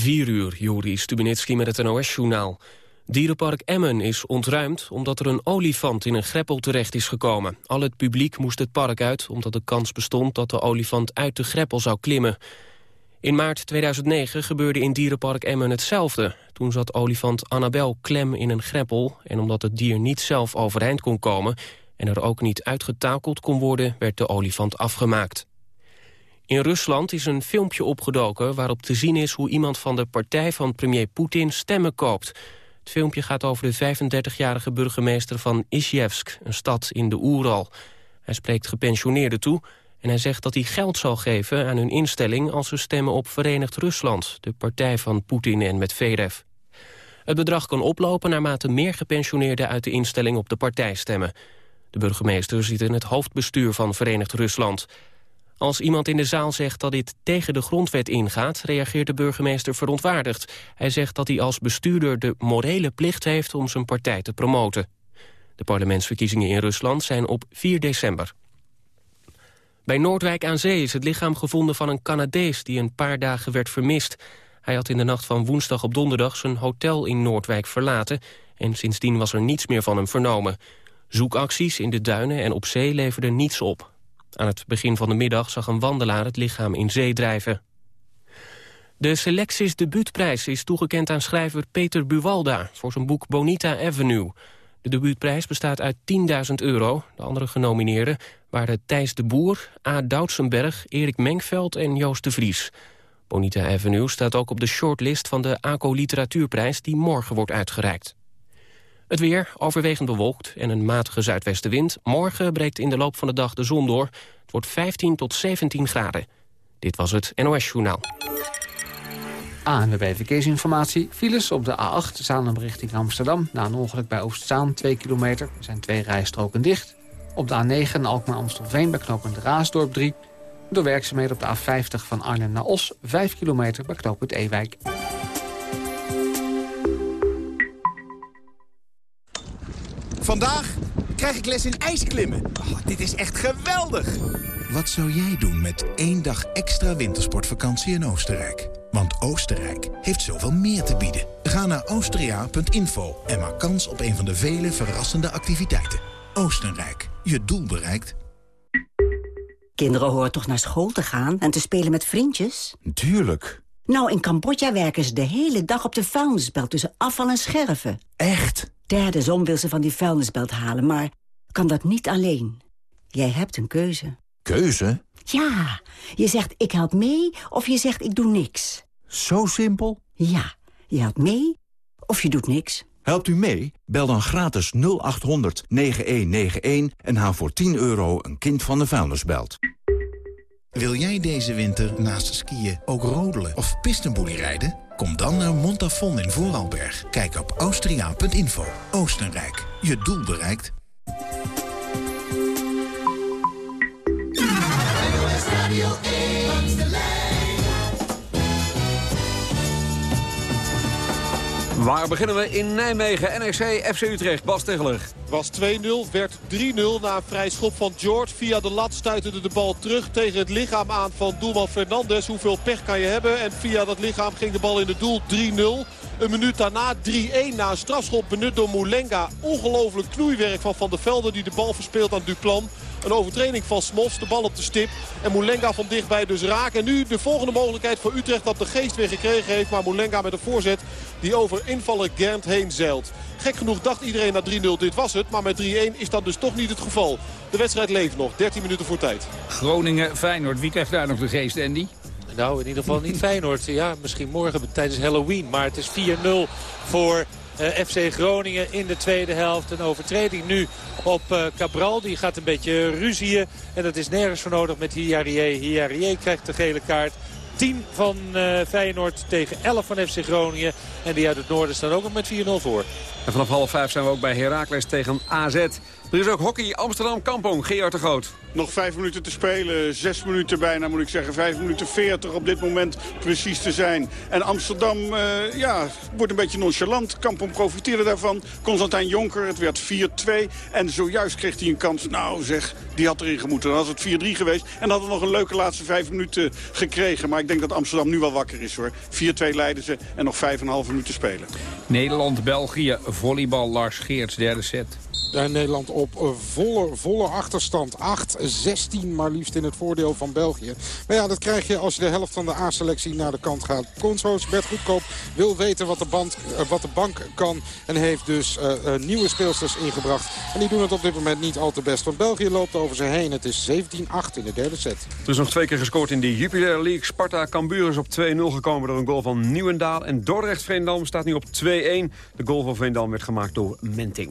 4 uur, Juri Stubenitski met het NOS-journaal. Dierenpark Emmen is ontruimd omdat er een olifant in een greppel terecht is gekomen. Al het publiek moest het park uit omdat de kans bestond dat de olifant uit de greppel zou klimmen. In maart 2009 gebeurde in Dierenpark Emmen hetzelfde. Toen zat olifant Annabel klem in een greppel... en omdat het dier niet zelf overeind kon komen... en er ook niet uitgetakeld kon worden, werd de olifant afgemaakt. In Rusland is een filmpje opgedoken waarop te zien is... hoe iemand van de partij van premier Poetin stemmen koopt. Het filmpje gaat over de 35-jarige burgemeester van Isjevsk... een stad in de Oeral. Hij spreekt gepensioneerden toe... en hij zegt dat hij geld zal geven aan hun instelling... als ze stemmen op Verenigd Rusland, de partij van Poetin en Medvedev. Het bedrag kan oplopen naarmate meer gepensioneerden uit de instelling op de partij stemmen. De burgemeester zit in het hoofdbestuur van Verenigd Rusland... Als iemand in de zaal zegt dat dit tegen de grondwet ingaat... reageert de burgemeester verontwaardigd. Hij zegt dat hij als bestuurder de morele plicht heeft om zijn partij te promoten. De parlementsverkiezingen in Rusland zijn op 4 december. Bij Noordwijk aan Zee is het lichaam gevonden van een Canadees... die een paar dagen werd vermist. Hij had in de nacht van woensdag op donderdag zijn hotel in Noordwijk verlaten... en sindsdien was er niets meer van hem vernomen. Zoekacties in de duinen en op zee leverden niets op. Aan het begin van de middag zag een wandelaar het lichaam in zee drijven. De Selectis debuutprijs is toegekend aan schrijver Peter Buwalda... voor zijn boek Bonita Avenue. De debuutprijs bestaat uit 10.000 euro. De andere genomineerden waren Thijs de Boer, A. Doutsenberg... Erik Menkveld en Joost de Vries. Bonita Avenue staat ook op de shortlist van de ACO Literatuurprijs... die morgen wordt uitgereikt. Het weer overwegend bewolkt en een matige zuidwestenwind. Morgen breekt in de loop van de dag de zon door. Het wordt 15 tot 17 graden. Dit was het NOS Journaal. ANWB Verkeersinformatie. Files op de A8 Zaandam richting Amsterdam. Na een ongeluk bij Oostzaan 2 kilometer. Er zijn twee rijstroken dicht. Op de A9 Alkmaar-Amstelveen bij knooppunt Raasdorp 3. Door werkzaamheden op de A50 van Arnhem naar Os 5 kilometer bij knooppunt Ewijk. Vandaag krijg ik les in ijsklimmen. Oh, dit is echt geweldig! Wat zou jij doen met één dag extra wintersportvakantie in Oostenrijk? Want Oostenrijk heeft zoveel meer te bieden. Ga naar austria.info en maak kans op een van de vele verrassende activiteiten. Oostenrijk, je doel bereikt. Kinderen horen toch naar school te gaan en te spelen met vriendjes? Tuurlijk. Nou, in Cambodja werken ze de hele dag op de vuilnisbelt tussen afval en scherven. Echt? Derde zon wil ze van die vuilnisbelt halen, maar kan dat niet alleen. Jij hebt een keuze. Keuze? Ja, je zegt ik help mee of je zegt ik doe niks. Zo simpel? Ja, je helpt mee of je doet niks. Helpt u mee? Bel dan gratis 0800 9191 en haal voor 10 euro een kind van de vuilnisbelt. Wil jij deze winter naast skiën ook rodelen of pistenboelie rijden? Kom dan naar Montafon in Vooralberg. Kijk op austriaan.info. Oostenrijk, je doel bereikt. Waar beginnen we? In Nijmegen, NRC, FC Utrecht. Bas Tegeler. was 2-0, werd 3-0 na een vrij schop van George. Via de lat stuiterde de bal terug tegen het lichaam aan van doelman Fernandes. Hoeveel pech kan je hebben? En via dat lichaam ging de bal in het doel 3-0. Een minuut daarna 3-1 na een strafschop benut door Moulenga. Ongelooflijk knoeiwerk van Van der Velde die de bal verspeelt aan Duplan. Een overtreding van Smos, de bal op de stip. En Moulenga van dichtbij dus raak. En nu de volgende mogelijkheid voor Utrecht dat de geest weer gekregen heeft. Maar Moulenga met een voorzet die over invaller Gernt heen zeilt. Gek genoeg dacht iedereen na 3-0 dit was het. Maar met 3-1 is dat dus toch niet het geval. De wedstrijd leeft nog. 13 minuten voor tijd. Groningen, Feyenoord. Wie krijgt daar nog de geest, Andy? Nou, in ieder geval niet Feyenoord. Ja, misschien morgen tijdens Halloween. Maar het is 4-0 voor FC Groningen in de tweede helft. Een overtreding nu op uh, Cabral. Die gaat een beetje ruzieën. En dat is nergens voor nodig met Hiarie. Hiarie krijgt de gele kaart. 10 van uh, Feyenoord tegen 11 van FC Groningen. En die uit het noorden staan ook nog met 4-0 voor. En vanaf half vijf zijn we ook bij Heracles tegen AZ. Er is ook hockey Amsterdam Kampong, Gerard de Groot. Nog vijf minuten te spelen, zes minuten bijna moet ik zeggen. Vijf minuten veertig op dit moment precies te zijn. En Amsterdam uh, ja, wordt een beetje nonchalant. Kampong profiteerde daarvan. Constantijn Jonker, het werd 4-2. En zojuist kreeg hij een kans. Nou zeg, die had erin gemoeten. Dan was het 4-3 geweest. En hadden nog een leuke laatste vijf minuten gekregen. Maar ik denk dat Amsterdam nu wel wakker is hoor. 4-2 leiden ze en nog 5,5 minuten spelen. Nederland-België, volleybal Lars Geerts, derde set. Nederland op volle, volle achterstand. 8-16 maar liefst in het voordeel van België. Maar ja, dat krijg je als je de helft van de A-selectie naar de kant gaat. Conshoos Bert Goedkoop wil weten wat de, uh, wat de bank kan. En heeft dus uh, uh, nieuwe speelsters ingebracht. En die doen het op dit moment niet al te best. Want België loopt over ze heen. Het is 17-8 in de derde set. Er is nog twee keer gescoord in de Jupiler League. Sparta Cambuur is op 2-0 gekomen door een goal van Nieuwendaal. En Dordrecht Veendam staat nu op 2-1. De goal van Veendam werd gemaakt door Menting.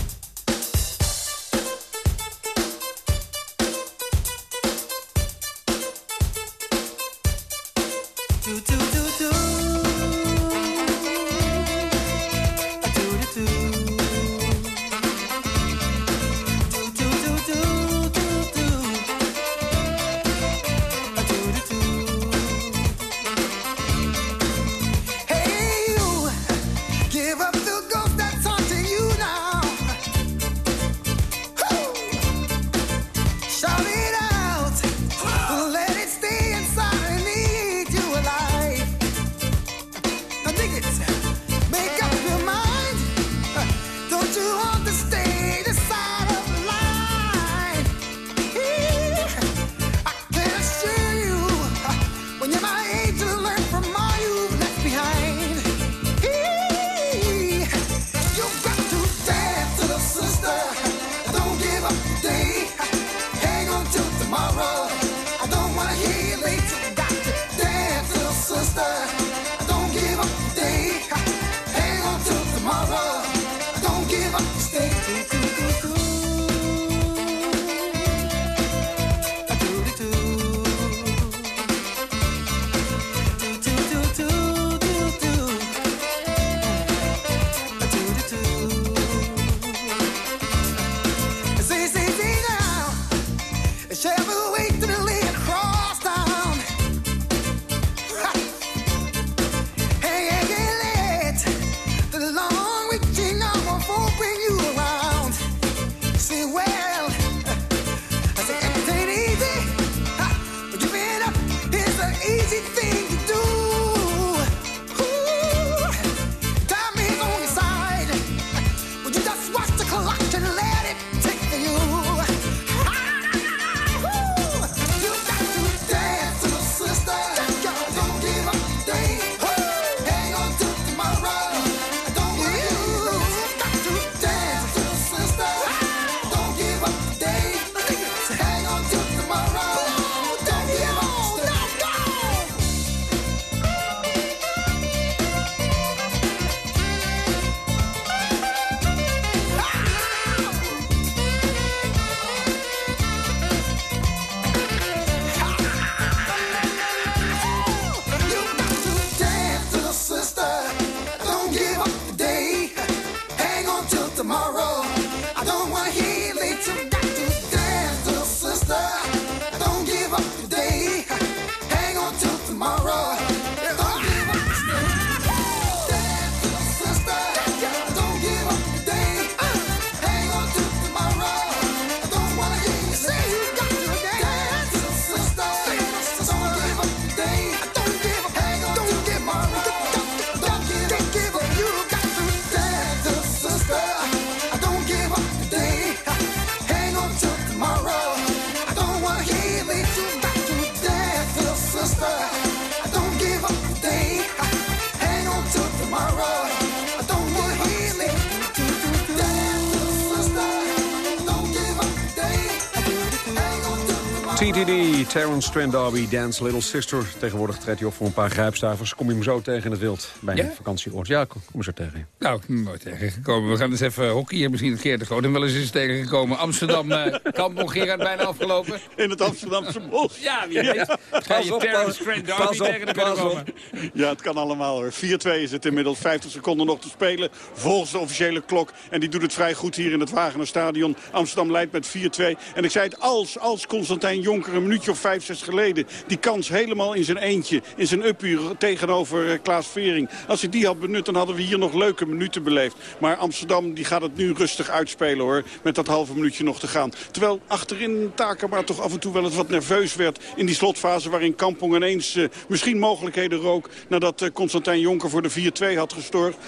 TTD, Terrence Trent D'Arby, Dance Little Sister. Tegenwoordig treedt hij op voor een paar grijpstavers. Kom je hem zo tegen in het wild bij een vakantieoord? Ja, kom, kom zo tegen. Nou, nooit tegengekomen. We gaan eens even hockeyen. Misschien een keer te groot. En wel eens eens tegengekomen. Amsterdam, uh, Kampong, Gerard bijna afgelopen. In het Amsterdamse bos. Ja, wie weet. Ga je Terrence Trent D'Arby tegen de komen. Ja, het kan allemaal hoor. 4-2 is het inmiddels. 50 seconden nog te spelen. Volgens de officiële klok. En die doet het vrij goed hier in het Wagenerstadion. Amsterdam leidt met 4-2. En ik zei het als, als Constantijn Jonker een minuutje of vijf, zes geleden... die kans helemaal in zijn eentje, in zijn uppuur tegenover uh, Klaas Vering. Als hij die had benut, dan hadden we hier nog leuke minuten beleefd. Maar Amsterdam die gaat het nu rustig uitspelen hoor. Met dat halve minuutje nog te gaan. Terwijl achterin maar toch af en toe wel eens wat nerveus werd... in die slotfase waarin Kampong ineens uh, misschien mogelijkheden rook... nadat uh, Constantijn Jonker voor de 4-2 had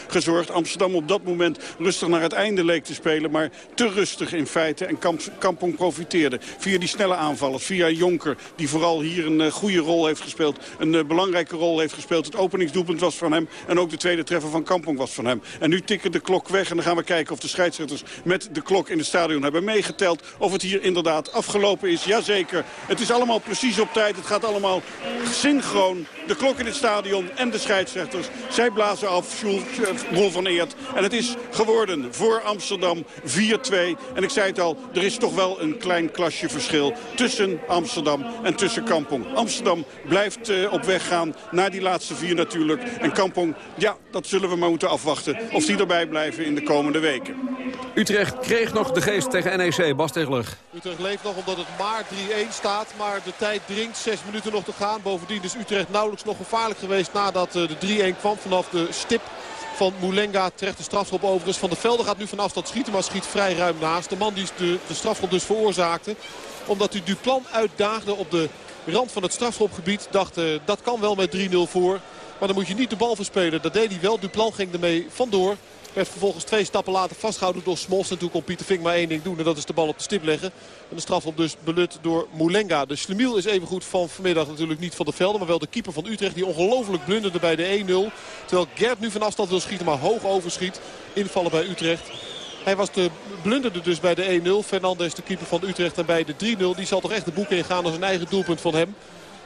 gezorgd. Amsterdam op dat moment rustig naar het einde leek te spelen. Maar te rustig in feite. En Kamp Kampong profiteerde via die snelle aanvallers. Via Jonker, die vooral hier een uh, goede rol heeft gespeeld. Een uh, belangrijke rol heeft gespeeld. Het openingsdoelpunt was van hem. En ook de tweede treffer van Kampong was van hem. En nu tikken de klok weg. En dan gaan we kijken of de scheidsrechters met de klok in het stadion hebben meegeteld. Of het hier inderdaad afgelopen is. Jazeker. Het is allemaal precies op tijd. Het gaat allemaal synchroon. De klok in het stadion en de scheidsrechters. Zij blazen af. Roel van Eert. En het is geworden voor Amsterdam 4-2. En ik zei het al, er is toch wel een klein klasje verschil tussen Amsterdam en tussen Kampong. Amsterdam blijft uh, op weg gaan naar die laatste vier natuurlijk. En Kampong, ja, dat zullen we maar moeten afwachten. Of die erbij blijven in de komende weken. Utrecht kreeg nog de geest tegen NEC. Bas. Utrecht leeft nog omdat het maar 3-1 staat. Maar de tijd dringt. Zes minuten nog te gaan. Bovendien is Utrecht nauwelijks nog gevaarlijk geweest nadat uh, de 3-1 kwam vanaf de stip van Moulenga. Terecht de strafschop overigens. Van de Velde gaat nu van afstand schieten, maar schiet vrij ruim naast. De man die de, de strafschop dus veroorzaakte. Omdat hij Duplan uitdaagde op de rand van het strafschopgebied. Dacht uh, dat kan wel met 3-0 voor. Maar dan moet je niet de bal verspelen. Dat deed hij wel. Duplan ging ermee vandoor. Werd vervolgens twee stappen later vastgehouden door Smols. En toen kon Pieter Vink maar één ding doen. En dat is de bal op de stip leggen. En de strafop dus belut door Moulenga. De Slemiel is even goed van vanmiddag natuurlijk niet van de velden. Maar wel de keeper van Utrecht die ongelooflijk blunderde bij de 1-0. Terwijl Gert nu van afstand wil schieten maar hoog overschiet. Invallen bij Utrecht. Hij was de blunderde dus bij de 1-0. Fernandes de keeper van Utrecht en bij de 3-0. Die zal toch echt de boek ingaan als een eigen doelpunt van hem.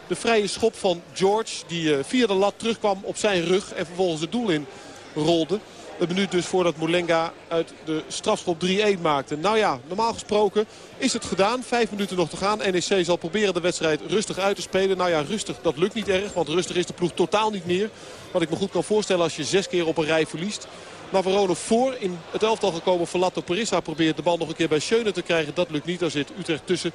De vrije schop van George die via de lat terugkwam op zijn rug. En vervolgens het doel in rolde. Een minuut dus voordat Moulenga uit de strafschop 3-1 maakte. Nou ja, normaal gesproken is het gedaan. Vijf minuten nog te gaan. NEC zal proberen de wedstrijd rustig uit te spelen. Nou ja, rustig, dat lukt niet erg. Want rustig is de ploeg totaal niet meer. Wat ik me goed kan voorstellen als je zes keer op een rij verliest. Navarone voor in het elftal gekomen. Verlato Perissa probeert de bal nog een keer bij Schöne te krijgen. Dat lukt niet. Daar zit Utrecht tussen.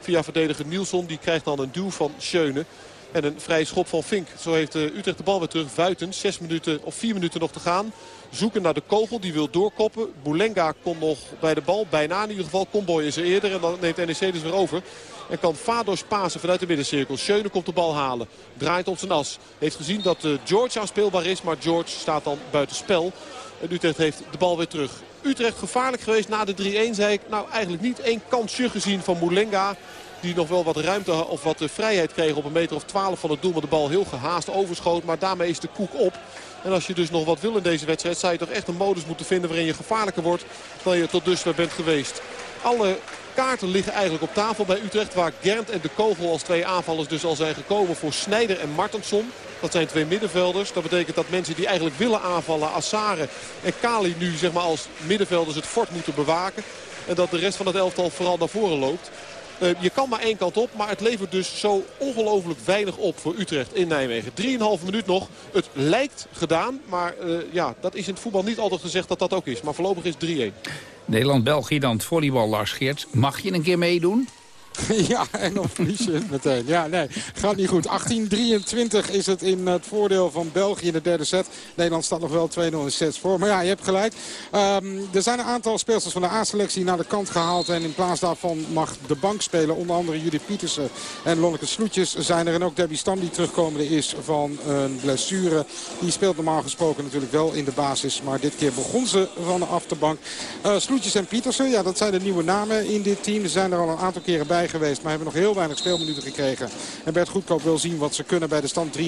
Via verdediger Nielsen. Die krijgt dan een duw van Schöne. En een vrije schop van Fink. Zo heeft Utrecht de bal weer terug. Vuiten. Zes minuten of vier minuten nog te gaan. Zoeken naar de kogel. Die wil doorkoppen. Boulenga komt nog bij de bal. Bijna in ieder geval. Comboy is er eerder. En dan neemt NEC dus weer over. En kan Fados pasen vanuit de middencirkel. Schöne komt de bal halen. Draait op zijn as. Heeft gezien dat George aanspeelbaar is. Maar George staat dan buiten spel. En Utrecht heeft de bal weer terug. Utrecht gevaarlijk geweest na de 3-1 zei ik. Nou eigenlijk niet één kansje gezien van Moulenga. Die nog wel wat ruimte of wat vrijheid kreeg op een meter of 12 van het doel. Maar de bal heel gehaast overschoot. Maar daarmee is de koek op. En als je dus nog wat wil in deze wedstrijd... zou je toch echt een modus moeten vinden waarin je gevaarlijker wordt... dan je tot dusver bent geweest. Alle kaarten liggen eigenlijk op tafel bij Utrecht. Waar Gernt en de Kogel als twee aanvallers dus al zijn gekomen voor Snijder en Martensson. Dat zijn twee middenvelders. Dat betekent dat mensen die eigenlijk willen aanvallen, Assare en Kali nu zeg maar als middenvelders het fort moeten bewaken. En dat de rest van het elftal vooral naar voren loopt. Uh, je kan maar één kant op, maar het levert dus zo ongelooflijk weinig op voor Utrecht in Nijmegen. 3,5 minuut nog. Het lijkt gedaan, maar uh, ja, dat is in het voetbal niet altijd gezegd dat dat ook is. Maar voorlopig is 3-1. Nederland-België dan het volleybal, Lars Geerts. Mag je een keer meedoen? Ja, en dan verlies je het meteen. Ja, nee, gaat niet goed. 18-23 is het in het voordeel van België in de derde set. Nederland staat nog wel 2-0 in sets voor. Maar ja, je hebt gelijk. Um, er zijn een aantal speelsters van de A-selectie naar de kant gehaald. En in plaats daarvan mag de bank spelen. Onder andere Judith Pietersen en Lonneke Sloetjes zijn er. En ook Debbie Stam die terugkomende is van een blessure. Die speelt normaal gesproken natuurlijk wel in de basis. Maar dit keer begon ze van de achterbank. Uh, Sloetjes en Pietersen, ja, dat zijn de nieuwe namen in dit team. Ze zijn er al een aantal keren bij geweest. Maar hebben nog heel weinig speelminuten gekregen. En Bert Goedkoop wil zien wat ze kunnen bij de stand 23-19.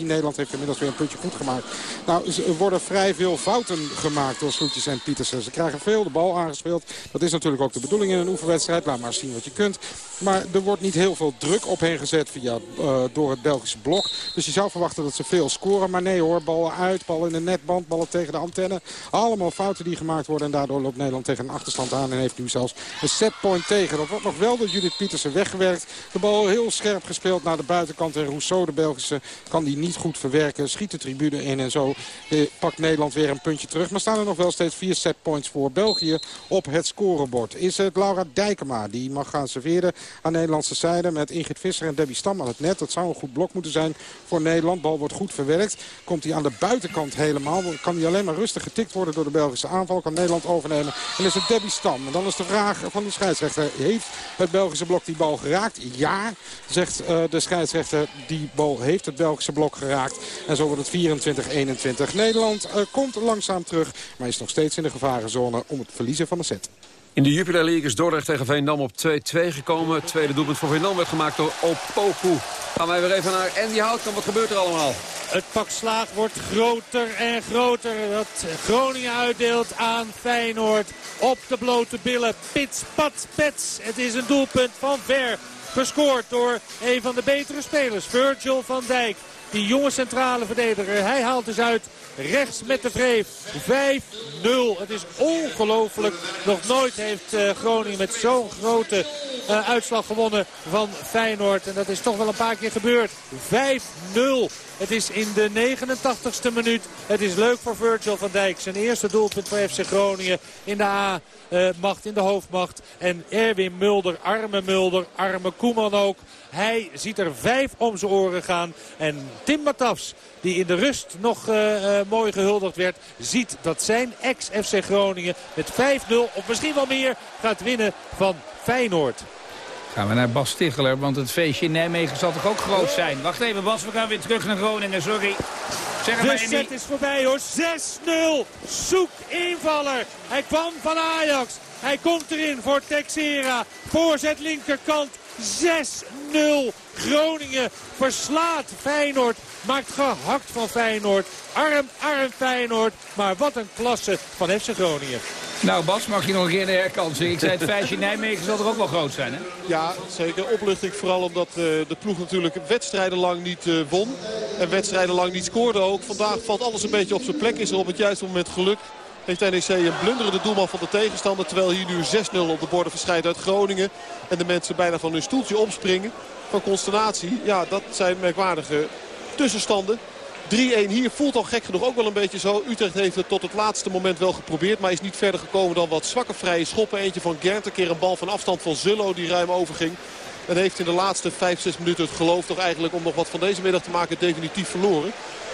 Nederland heeft inmiddels weer een puntje goed gemaakt. Nou, er worden vrij veel fouten gemaakt door Sloetjes en Pietersen. Ze krijgen veel de bal aangespeeld. Dat is natuurlijk ook de bedoeling in een oefenwedstrijd. Laat maar zien wat je kunt. Maar er wordt niet heel veel druk op hen gezet via, uh, door het Belgische blok. Dus je zou verwachten dat ze veel scoren. Maar nee hoor, ballen uit, ballen in de netband, ballen tegen de antenne. Allemaal fouten die gemaakt worden. En daardoor loopt Nederland tegen een achterstand aan. En heeft nu zelfs een setpoint tegen. Dat wordt nog wel door Judith Pietersen weggewerkt. De bal heel scherp gespeeld naar de buitenkant. En Rousseau, de Belgische, kan die niet goed verwerken. Schiet de tribune in en zo eh, pakt Nederland weer een puntje terug. Maar staan er nog wel steeds vier setpoints voor België op het scorebord. Is het Laura Dijkema die mag gaan serveren aan de Nederlandse zijde. Met Ingrid Visser en Debbie Stam aan het net. Dat zou een goed blok moeten zijn voor Nederland. Bal wordt goed verwerkt. Komt hij aan de buitenkant helemaal. Kan hij alleen maar rustig getikt worden door de Belgische aanval. Kan Nederland overnemen. En is het Debbie Stam. En dan is de vraag van de scheidsrechter. Heeft het Belgische blok die bal geraakt? Ja, zegt uh, de scheidsrechter. Die bal heeft het Belgische blok geraakt. En zo wordt het 24-21. Nederland uh, komt langzaam terug. Maar is nog steeds in de gevarenzone om het verliezen van de set. In de Jupiler League is Dordrecht tegen Veendam op 2-2 gekomen. Het tweede doelpunt voor Veendam werd gemaakt door Opoku. Gaan wij weer even naar Andy Houtkamp. Wat gebeurt er allemaal? Het pak slaag wordt groter en groter. Dat Groningen uitdeelt aan Feyenoord. Op de blote billen. Pits, pats, pets. Het is een doelpunt van ver. Gescoord door een van de betere spelers. Virgil van Dijk. Die jonge centrale verdediger. Hij haalt dus uit rechts met de vreef. 5-0. Het is ongelooflijk. Nog nooit heeft uh, Groningen met zo'n grote uh, uitslag gewonnen van Feyenoord. En dat is toch wel een paar keer gebeurd. 5-0. Het is in de 89ste minuut. Het is leuk voor Virgil van Dijk. Zijn eerste doelpunt voor FC Groningen in de A-macht, in de hoofdmacht. En Erwin Mulder, arme Mulder, arme Koeman ook. Hij ziet er vijf om zijn oren gaan. En Tim Matafs, die in de rust nog uh, uh, mooi gehuldigd werd, ziet dat zijn ex-FC Groningen met 5-0 of misschien wel meer gaat winnen van Feyenoord. Gaan we naar Bas Sticheler, want het feestje in Nijmegen zal toch ook groot zijn. Wacht even Bas, we gaan weer terug naar Groningen, sorry. Zeg de set is voorbij hoor, 6-0. Zoek invaller. Hij kwam van Ajax. Hij komt erin voor Texera. Voorzet linkerkant. 6-0. Groningen verslaat Feyenoord. Maakt gehakt van Feyenoord. Arm, arm Feyenoord. Maar wat een klasse van FC Groningen. Nou Bas, mag je nog een keer de herkansen? Ik zei het feestje Nijmegen zal er ook wel groot zijn hè? Ja, zeker. Opluchting vooral omdat uh, de ploeg natuurlijk wedstrijden lang niet uh, won. En wedstrijden lang niet scoorde ook. Vandaag valt alles een beetje op zijn plek. Is er op het juiste moment geluk. Heeft NEC een blunderende doelman van de tegenstander. Terwijl hier nu 6-0 op de borden verschijnt uit Groningen. En de mensen bijna van hun stoeltje opspringen. Van consternatie. Ja, dat zijn merkwaardige tussenstanden. 3-1 hier voelt al gek genoeg ook wel een beetje zo. Utrecht heeft het tot het laatste moment wel geprobeerd. Maar is niet verder gekomen dan wat zwakke vrije schoppen. Eentje van Gert. Een keer een bal van afstand van Zullo die ruim overging. En heeft in de laatste 5-6 minuten het geloof toch eigenlijk om nog wat van deze middag te maken definitief verloren.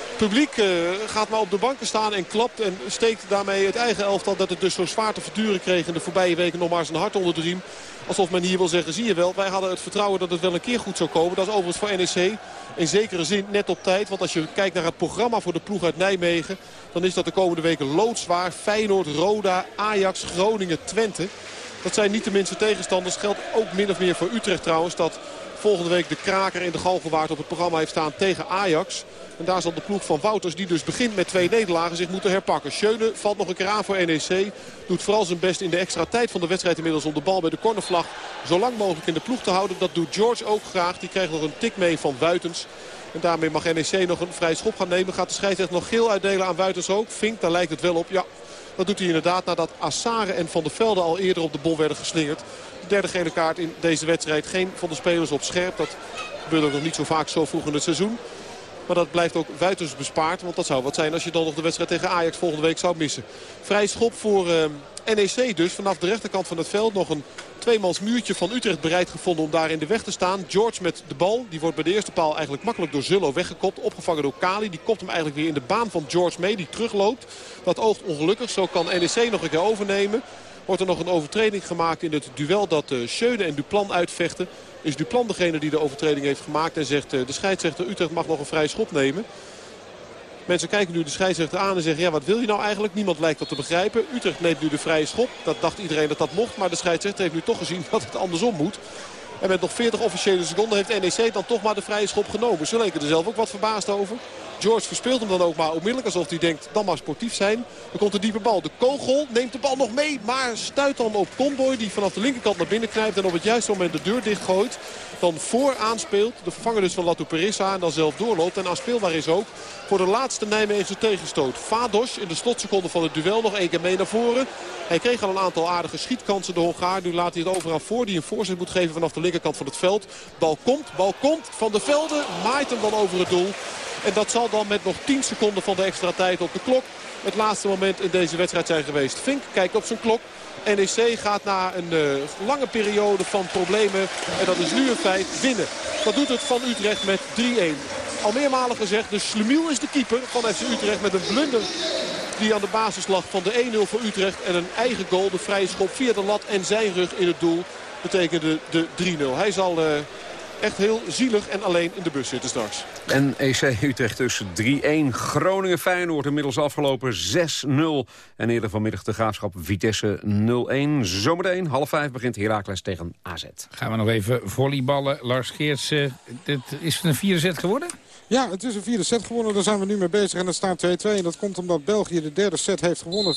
Het publiek uh, gaat maar op de banken staan en klapt en steekt daarmee het eigen elftal dat het dus zo zwaar te verduren kreeg in de voorbije weken nog maar zijn hart onder de riem. Alsof men hier wil zeggen, zie je wel, wij hadden het vertrouwen dat het wel een keer goed zou komen. Dat is overigens voor NEC in zekere zin net op tijd. Want als je kijkt naar het programma voor de ploeg uit Nijmegen... dan is dat de komende weken loodzwaar. Feyenoord, Roda, Ajax, Groningen, Twente. Dat zijn niet de minste tegenstanders. Geldt ook min of meer voor Utrecht trouwens. Dat volgende week de kraker in de Galgenwaard op het programma heeft staan tegen Ajax. En daar zal de ploeg van Wouters, die dus begint met twee nederlagen, zich moeten herpakken. Schöne valt nog een keer aan voor NEC. Doet vooral zijn best in de extra tijd van de wedstrijd inmiddels om de bal bij de cornervlag zo lang mogelijk in de ploeg te houden. Dat doet George ook graag. Die krijgt nog een tik mee van Wuitens. En daarmee mag NEC nog een vrij schop gaan nemen. Gaat de scheidsrechter nog geel uitdelen aan Wuitens ook. Vink, daar lijkt het wel op. Ja, dat doet hij inderdaad nadat Assare en Van der Velde al eerder op de bol werden geslingerd. De derde gele kaart in deze wedstrijd. Geen van de spelers op scherp. Dat gebeurt ook nog niet zo vaak zo vroeg in het seizoen. Maar dat blijft ook Wuiters bespaard. Want dat zou wat zijn als je dan nog de wedstrijd tegen Ajax volgende week zou missen. Vrij schop voor uh, NEC dus. Vanaf de rechterkant van het veld nog een tweemans muurtje van Utrecht bereid gevonden om daar in de weg te staan. George met de bal. Die wordt bij de eerste paal eigenlijk makkelijk door Zullo weggekopt. Opgevangen door Kali. Die kopt hem eigenlijk weer in de baan van George mee. Die terugloopt. Dat oogt ongelukkig. Zo kan NEC nog een keer overnemen. Wordt er nog een overtreding gemaakt in het duel dat uh, Schöne en Duplan uitvechten. Is Duplan degene die de overtreding heeft gemaakt en zegt uh, de scheidsrechter Utrecht mag nog een vrije schop nemen. Mensen kijken nu de scheidsrechter aan en zeggen... ja, wat wil je nou eigenlijk? Niemand lijkt dat te begrijpen. Utrecht neemt nu de vrije schop. Dat dacht iedereen dat dat mocht. Maar de scheidsrechter heeft nu toch gezien dat het andersom moet. En met nog 40 officiële seconden heeft NEC dan toch maar de vrije schop genomen. Ze leken er zelf ook wat verbaasd over. George verspeelt hem dan ook maar onmiddellijk. Alsof hij denkt, dan maar sportief zijn. Er komt een diepe bal. De kogel neemt de bal nog mee. Maar stuit dan op Comboy. Die vanaf de linkerkant naar binnen knijpt. En op het juiste moment de deur dichtgooit. Dan voor aanspeelt. De vervanger dus van Latu Perissa. En dan zelf doorloopt. En aanspeelbaar is ook voor de laatste Nijmeegse tegenstoot. Vados in de slotseconde van het duel nog één keer mee naar voren. Hij kreeg al een aantal aardige schietkansen de Hongaar. Nu laat hij het over aan voor. Die een voorzet moet geven vanaf de linkerkant van het veld. Bal komt, bal komt. Van de Velden maait hem dan over het doel. En dat zal dan met nog 10 seconden van de extra tijd op de klok het laatste moment in deze wedstrijd zijn geweest. Fink kijkt op zijn klok. NEC gaat na een uh, lange periode van problemen, en dat is nu een feit, winnen. Dat doet het van Utrecht met 3-1. Al meermalen gezegd, de Slemiel is de keeper van FC Utrecht met een blunder die aan de basis lag van de 1-0 voor Utrecht. En een eigen goal, de vrije schop via de lat en zijn rug in het doel, betekende de 3-0. Hij zal... Uh, echt heel zielig en alleen in de bus zitten straks. En EC Utrecht dus 3-1. Groningen-Feyenoord inmiddels afgelopen 6-0. En eerder vanmiddag de Graafschap Vitesse 0-1. Zometeen half vijf begint Heracles tegen AZ. Gaan we nog even volleyballen. Lars Geerts, uh, dit is het een vierde set geworden? Ja, het is een vierde set gewonnen. Daar zijn we nu mee bezig. En dat staat 2-2. En dat komt omdat België de derde set heeft gewonnen. 25-21.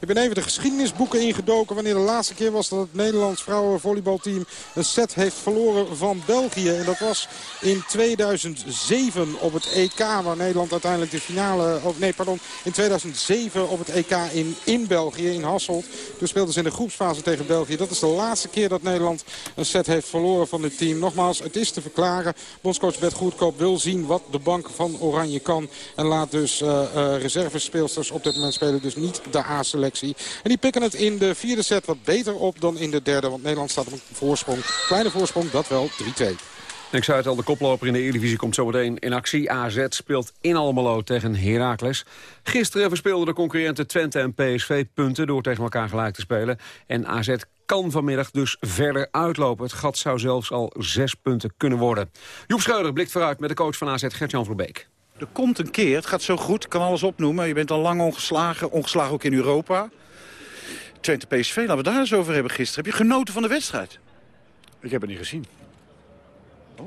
Ik ben even de geschiedenisboeken ingedoken. Wanneer de laatste keer was dat het Nederlands vrouwenvolleybalteam een set heeft verloren van België. En dat was in 2007 op het EK. Waar Nederland uiteindelijk de finale... Oh, nee, pardon. In 2007 op het EK in, in België, in Hasselt. Toen speelden ze in de groepsfase tegen België. Dat is de laatste keer dat Nederland een set heeft verloren van dit team. Nogmaals, het is te verklaren. Bondscoach Bert Goed wil zien wat de bank van Oranje kan. En laat dus uh, uh, reservespeelsters op dit moment spelen. Dus niet de A-selectie. En die pikken het in de vierde set wat beter op dan in de derde. Want Nederland staat op een voorsprong. Kleine voorsprong, dat wel 3-2. Ik zei het al, de koploper in de Eredivisie komt zometeen in actie. AZ speelt in Almelo tegen Heracles. Gisteren verspeelden de concurrenten Twente en PSV punten... door tegen elkaar gelijk te spelen. En AZ kan vanmiddag dus verder uitlopen. Het gat zou zelfs al zes punten kunnen worden. Joep Schreuder blikt vooruit met de coach van AZ, Gert-Jan Verbeek. Er komt een keer, het gaat zo goed, kan alles opnoemen. Je bent al lang ongeslagen, ongeslagen ook in Europa. Twente PSV, laten we daar eens over hebben gisteren. Heb je genoten van de wedstrijd? Ik heb het niet gezien. Oh,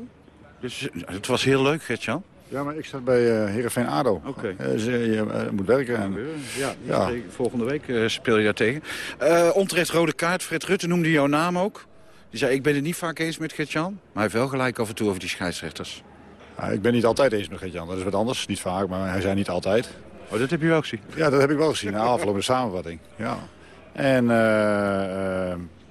dus, het was heel leuk, Gert-Jan. Ja, maar ik sta bij uh, Heerenveen ADO. Oké. Okay. Uh, je uh, moet werken. En... Ja, ja. volgende week speel je daar tegen. onterecht rode kaart. Fred Rutte noemde jouw naam ook. Die zei, ik ben het niet vaak eens met Gert-Jan. Maar hij heeft wel gelijk af en toe over die scheidsrechters. Ja, ik ben niet altijd eens met Gert-Jan. Dat is wat anders. Niet vaak, maar hij zei niet altijd. Oh, dat heb je wel gezien? Ja, dat heb ik wel gezien. Na afloop de samenvatting. Ja. En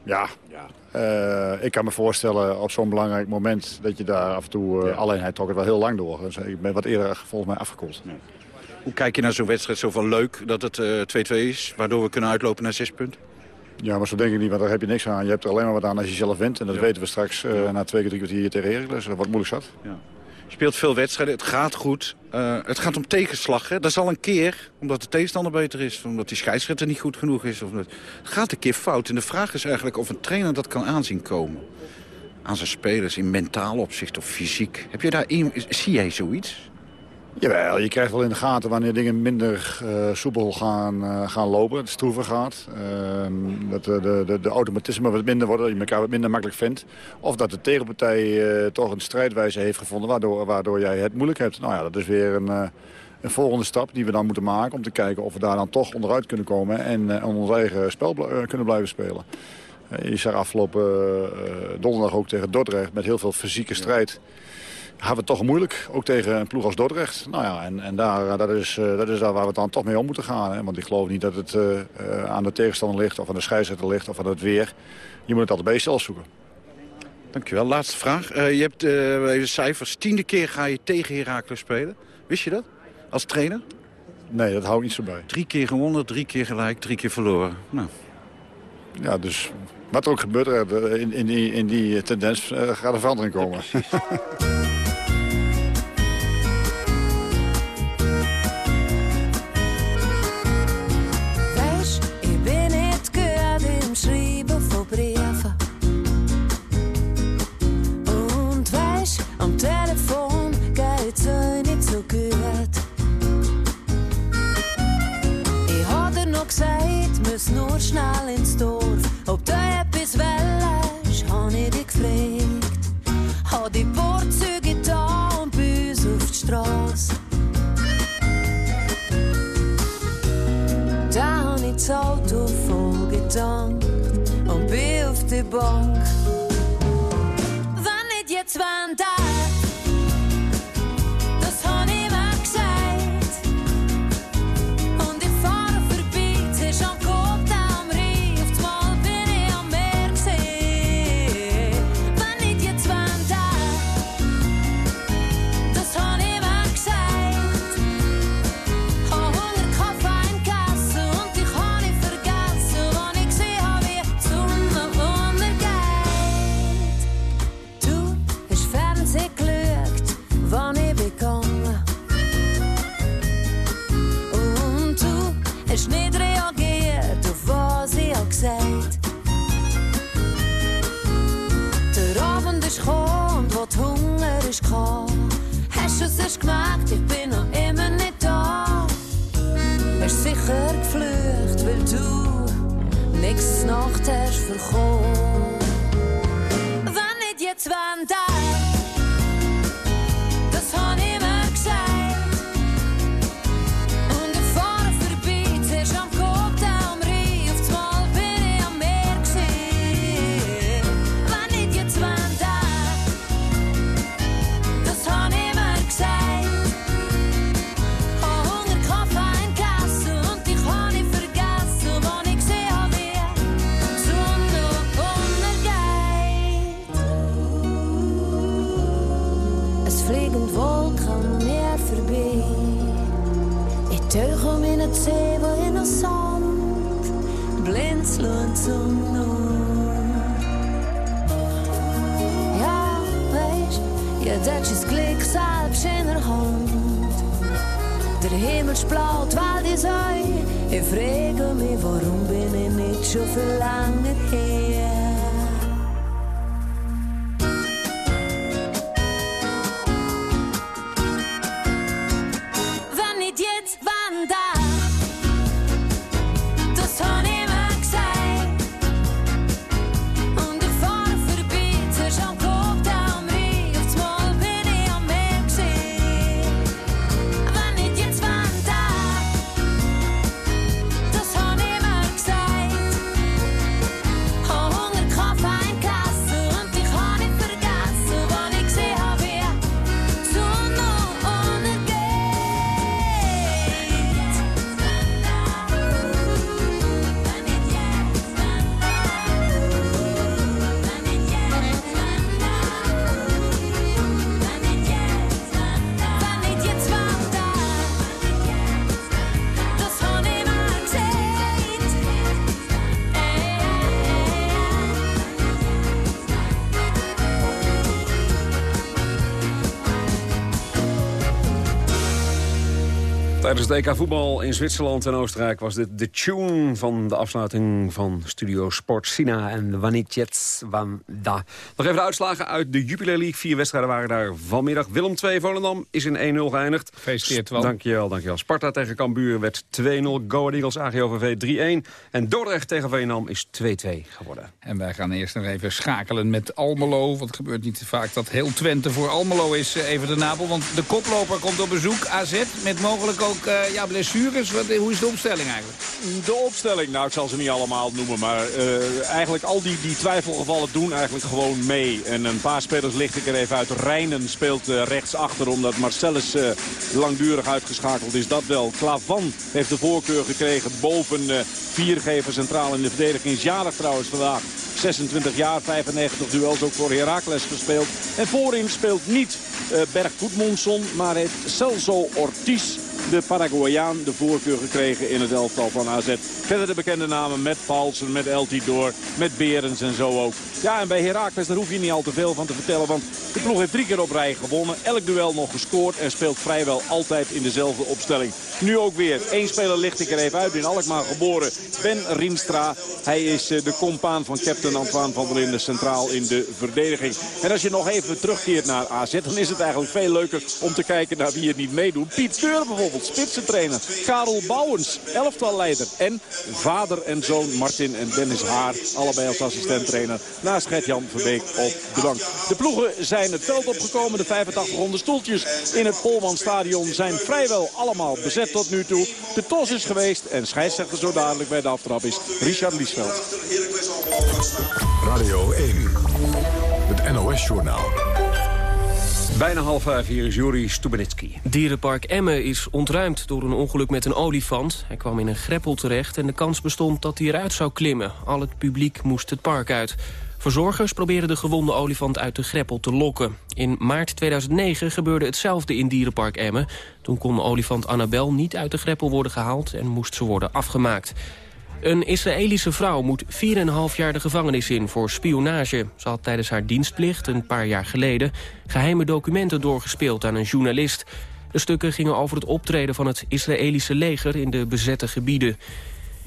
ja, ja. Uh, ik kan me voorstellen op zo'n belangrijk moment dat je daar af en toe... Uh, ja. Alleen hij trok het wel heel lang door. Dus ik ben wat eerder volgens mij afgekoeld. Ja. Hoe kijk je naar zo'n wedstrijd zo van leuk dat het 2-2 uh, is... waardoor we kunnen uitlopen naar zes punten? Ja, maar zo denk ik niet, want daar heb je niks aan. Je hebt er alleen maar wat aan als je zelf wint. En dat ja. weten we straks na twee keer drie kwartier hier tegen Heracles. Dat wordt moeilijk zat. Speelt veel wedstrijden, het gaat goed. Uh, het gaat om tegenslag. Hè? Dat is al een keer, omdat de tegenstander beter is. Omdat die scheidsrechter niet goed genoeg is. Of het gaat een keer fout. En de vraag is eigenlijk of een trainer dat kan aanzien komen. Aan zijn spelers, in mentaal opzicht of fysiek. Heb je daar, zie jij zoiets? Jawel, je krijgt wel in de gaten wanneer dingen minder uh, soepel gaan, uh, gaan lopen. Het stroever gaat. Uh, dat de, de, de automatisme wat minder wordt, dat je elkaar wat minder makkelijk vindt. Of dat de tegenpartij toch een strijdwijze heeft gevonden waardoor, waardoor jij het moeilijk hebt. Nou ja, dat is weer een, een volgende stap die we dan moeten maken... om te kijken of we daar dan toch onderuit kunnen komen en ons eigen spel kunnen blijven spelen. je zag afgelopen donderdag ook tegen Dordrecht met heel veel fysieke strijd... hebben we het toch moeilijk. Ook tegen een ploeg als Dordrecht. Nou ja, en, en daar, dat, is, uh, dat is daar waar we dan toch mee om moeten gaan. Hè? Want ik geloof niet dat het uh, uh, aan de tegenstander ligt, of aan de scheidsrechter ligt, of aan het weer. Je moet het altijd bij jezelf zoeken. Dankjewel. Laatste vraag. je hebt even cijfers. Tiende keer ga je tegen Heracles spelen. Wist je dat? Als trainer? Nee, dat hou ik niet zo bij. Drie keer gewonnen, drie keer gelijk, drie keer verloren. Nou. Ja, dus wat er ook gebeurt in, in, die, in die tendens gaat er verandering komen. gesagt, het auto volgetankt en bij op de bank. Wanneer je twintig lange her? Het EK voetbal in Zwitserland en Oostenrijk was dit de tune van de afsluiting van Studio Sport Sina en Wanitjets van Da. Nog even de uitslagen uit de Jupiler League. Vier wedstrijden waren daar vanmiddag. Willem 2 Volendam is in 1-0 geëindigd. Gefeliciteerd, Twan. Dankjewel, dankjewel. Sparta tegen Cambuur werd 2-0. Go Ahead Eagles AGOVV 3-1. En Dordrecht tegen Veenam is 2-2 geworden. En wij gaan eerst nog even schakelen met Almelo. Want het gebeurt niet te vaak dat heel Twente voor Almelo is. eh, Even de Napel, want de koploper komt op bezoek. AZ met mogelijk ook eh, ja, blessures. Wat, hoe is de opstelling eigenlijk? De opstelling, nou ik zal ze niet allemaal noemen, maar eh, eigenlijk al die, die twijfelgevallen doen eigenlijk gewoon mee. En een paar spelers licht ik er even uit. Rijnen speelt eh, rechtsachter omdat Marcellus eh, langdurig uitgeschakeld is. Dat wel. Klavan heeft de voorkeur gekregen boven eh viergever centraal in de verdediging. Is jarig trouwens vandaag. 26 jaar, 95 duels ook voor Heracles gespeeld. En voorin speelt niet eh Berg Goedmondson, maar heeft Celso Ortiz de Paraguayaan de voorkeur gekregen in het elftal van AZ. Verder de bekende namen met Paulsen, met El Tidor, met Berens en zo ook. Ja, en bij Heracles daar hoef je niet al te veel van te vertellen. Want de ploeg heeft drie keer op rij gewonnen. Elk duel nog gescoord en speelt vrijwel altijd in dezelfde opstelling. Nu ook weer. Eén speler licht ik er even uit. In Alkmaar geboren. Ben Rienstra. Hij is eh, de compaan van captain Antoine van der Linden centraal in de verdediging. En als je nog even terugkeert naar AZ, dan is het eigenlijk veel leuker om te kijken naar wie het niet meedoet. Piet Keur bijvoorbeeld ongetwijfeld spitsentrainer. Karel Bouwens, elftalleider. En vader en zoon Martin en Dennis Haar, allebei als assistenttrainer. Naast Gert-Jan Verbeek op de bank. De ploegen zijn het veld opgekomen. De 85 ronde stoeltjes in het Polmanstadion zijn vrijwel allemaal bezet tot nu toe. De tos is geweest en scheidsrechter zo dadelijk bij de aftrap is Richard Liesveld. Radio 1, het NOS-journaal. Bijna half vijf hier is Juri Stubenitski. Dierenpark Emmen is ontruimd door een ongeluk met een olifant. Hij kwam in een greppel terecht en de kans bestond dat hij eruit zou klimmen. Al het publiek moest het park uit. Verzorgers probeerden de gewonde olifant uit de greppel te lokken. In maart 2009 gebeurde hetzelfde in Dierenpark Emmen. Toen kon de olifant Annabel niet uit de greppel worden gehaald... en moest ze worden afgemaakt. Een Israëlische vrouw moet 4,5 jaar de gevangenis in voor spionage. Ze had tijdens haar dienstplicht een paar jaar geleden... geheime documenten doorgespeeld aan een journalist. De stukken gingen over het optreden van het Israëlische leger... in de bezette gebieden.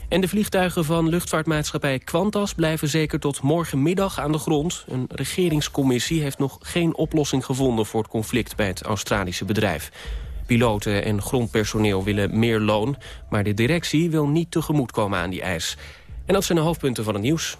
En de vliegtuigen van luchtvaartmaatschappij Qantas blijven zeker tot morgenmiddag aan de grond. Een regeringscommissie heeft nog geen oplossing gevonden voor het conflict bij het Australische bedrijf. Piloten en grondpersoneel willen meer loon, maar de directie wil niet tegemoetkomen aan die eis. En dat zijn de hoofdpunten van het nieuws.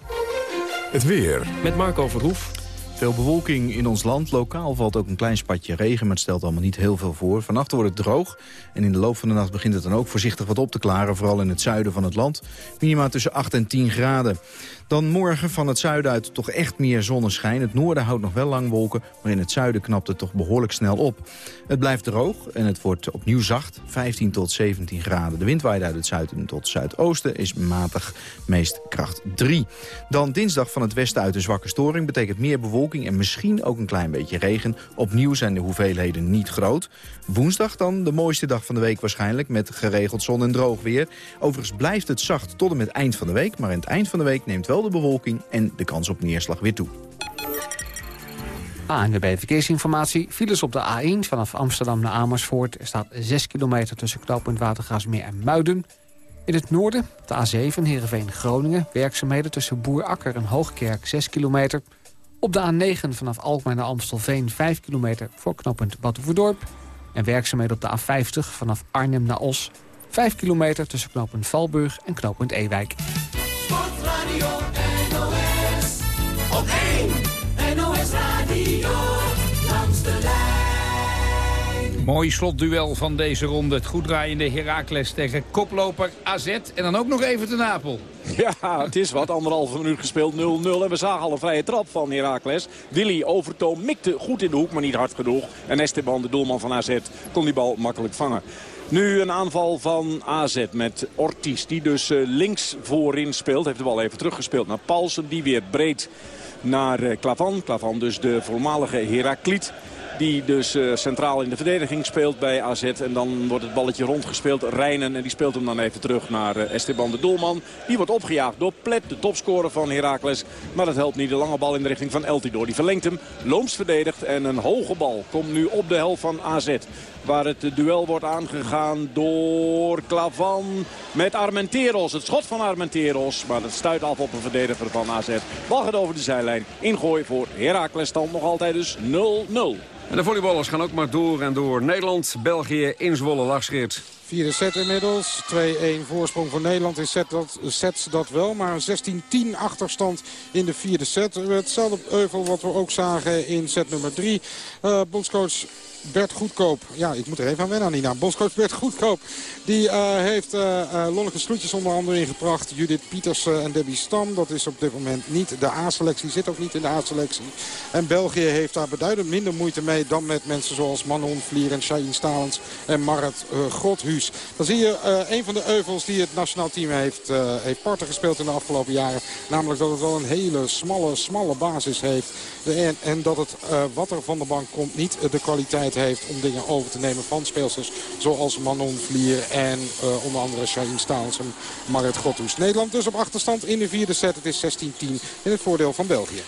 Het weer. Met Marco Verhoef. Veel bewolking in ons land. Lokaal valt ook een klein spatje regen, maar het stelt allemaal niet heel veel voor. Vannacht wordt het droog en in de loop van de nacht begint het dan ook voorzichtig wat op te klaren. Vooral in het zuiden van het land. Minima tussen 8 en 10 graden. Dan morgen van het zuiden uit toch echt meer zonneschijn. Het noorden houdt nog wel lang wolken, maar in het zuiden knapt het toch behoorlijk snel op. Het blijft droog en het wordt opnieuw zacht, 15 tot 17 graden. De wind waait uit het zuiden tot zuidoosten, is matig, meest kracht 3. Dan dinsdag van het westen uit een zwakke storing, betekent meer bewolking en misschien ook een klein beetje regen. Opnieuw zijn de hoeveelheden niet groot. Woensdag dan de mooiste dag van de week waarschijnlijk, met geregeld zon en droog weer. Overigens blijft het zacht tot en met eind van de week, maar in het eind van de week neemt wel de bewolking en de kans op neerslag weer toe. ANWB Verkeersinformatie. Files op de A1 vanaf Amsterdam naar Amersfoort. Er staat 6 kilometer tussen knooppunt Watergraafsmeer en Muiden. In het noorden, de A7 Heerenveen-Groningen. Werkzaamheden tussen Boerakker en Hoogkerk 6 kilometer. Op de A9 vanaf Alkmaar naar Amstelveen 5 kilometer voor knooppunt Battenverdorp. En werkzaamheden op de A50 vanaf Arnhem naar Os. 5 kilometer tussen knooppunt Valburg en knooppunt Ewijk. Sportradio NOS. Op 1 NOS Radio. Langs de lijn. Mooi slotduel van deze ronde. Het goed draaiende Heracles tegen koploper AZ. En dan ook nog even te Napel. Ja, het is wat. Anderhalve minuut gespeeld 0-0. En we zagen al een vrije trap van Heracles. Willy Overtoom mikte goed in de hoek, maar niet hard genoeg. En Esteban, de doelman van AZ, kon die bal makkelijk vangen. Nu een aanval van AZ met Ortiz, die dus eh, links voorin speelt. Heeft de bal even teruggespeeld naar Paulsen, die weer breed naar eh, Klavan. Klavan dus de voormalige Herakliet. Die dus eh, centraal in de verdediging speelt bij AZ. En dan wordt het balletje rondgespeeld. Rijnen en die speelt hem dan even terug naar Esteban de Doelman. Die wordt opgejaagd door Plet, de topscorer van Heracles. Maar dat helpt niet. De lange bal in de richting van Eltidoor. Die verlengt hem. Looms verdedigt. En een hoge bal komt nu op de helft van AZ. Waar het duel wordt aangegaan door Klavan met Armenteros. Het schot van Armenteros. Maar dat stuit af op een verdediger van AZ. Bal gaat over de zijlijn. Ingooi voor Heracles stand nog altijd dus 0-0. En de volleyballers gaan ook maar door en door. Nederland, België, in Zwolle, Lachscheert. Vierde set inmiddels. 2-1 voorsprong voor Nederland in set dat, sets dat wel. Maar een 16-10 achterstand in de vierde set. Hetzelfde euvel wat we ook zagen in set nummer 3. Uh, bondscoach Bert Goedkoop. Ja, ik moet er even aan wennen aan Bert Goedkoop. Die uh, heeft uh, uh, Lonneke Sloetjes onder andere ingebracht. Judith Pieters en Debbie Stam. Dat is op dit moment niet de A-selectie. Zit ook niet in de A-selectie. En België heeft daar beduidend minder moeite mee dan met mensen zoals Manon Vlier en Shahin Stalens en Marit Grothuus. Dan zie je een van de euvels die het nationaal team heeft, heeft parten gespeeld in de afgelopen jaren. Namelijk dat het wel een hele smalle, smalle basis heeft. En, en dat het wat er van de bank komt niet de kwaliteit heeft om dingen over te nemen van speelsters zoals Manon Vlier en uh, onder andere Shaheen Staals en Marit Gottoes. Nederland dus op achterstand in de vierde set. Het is 16-10 in het voordeel van België.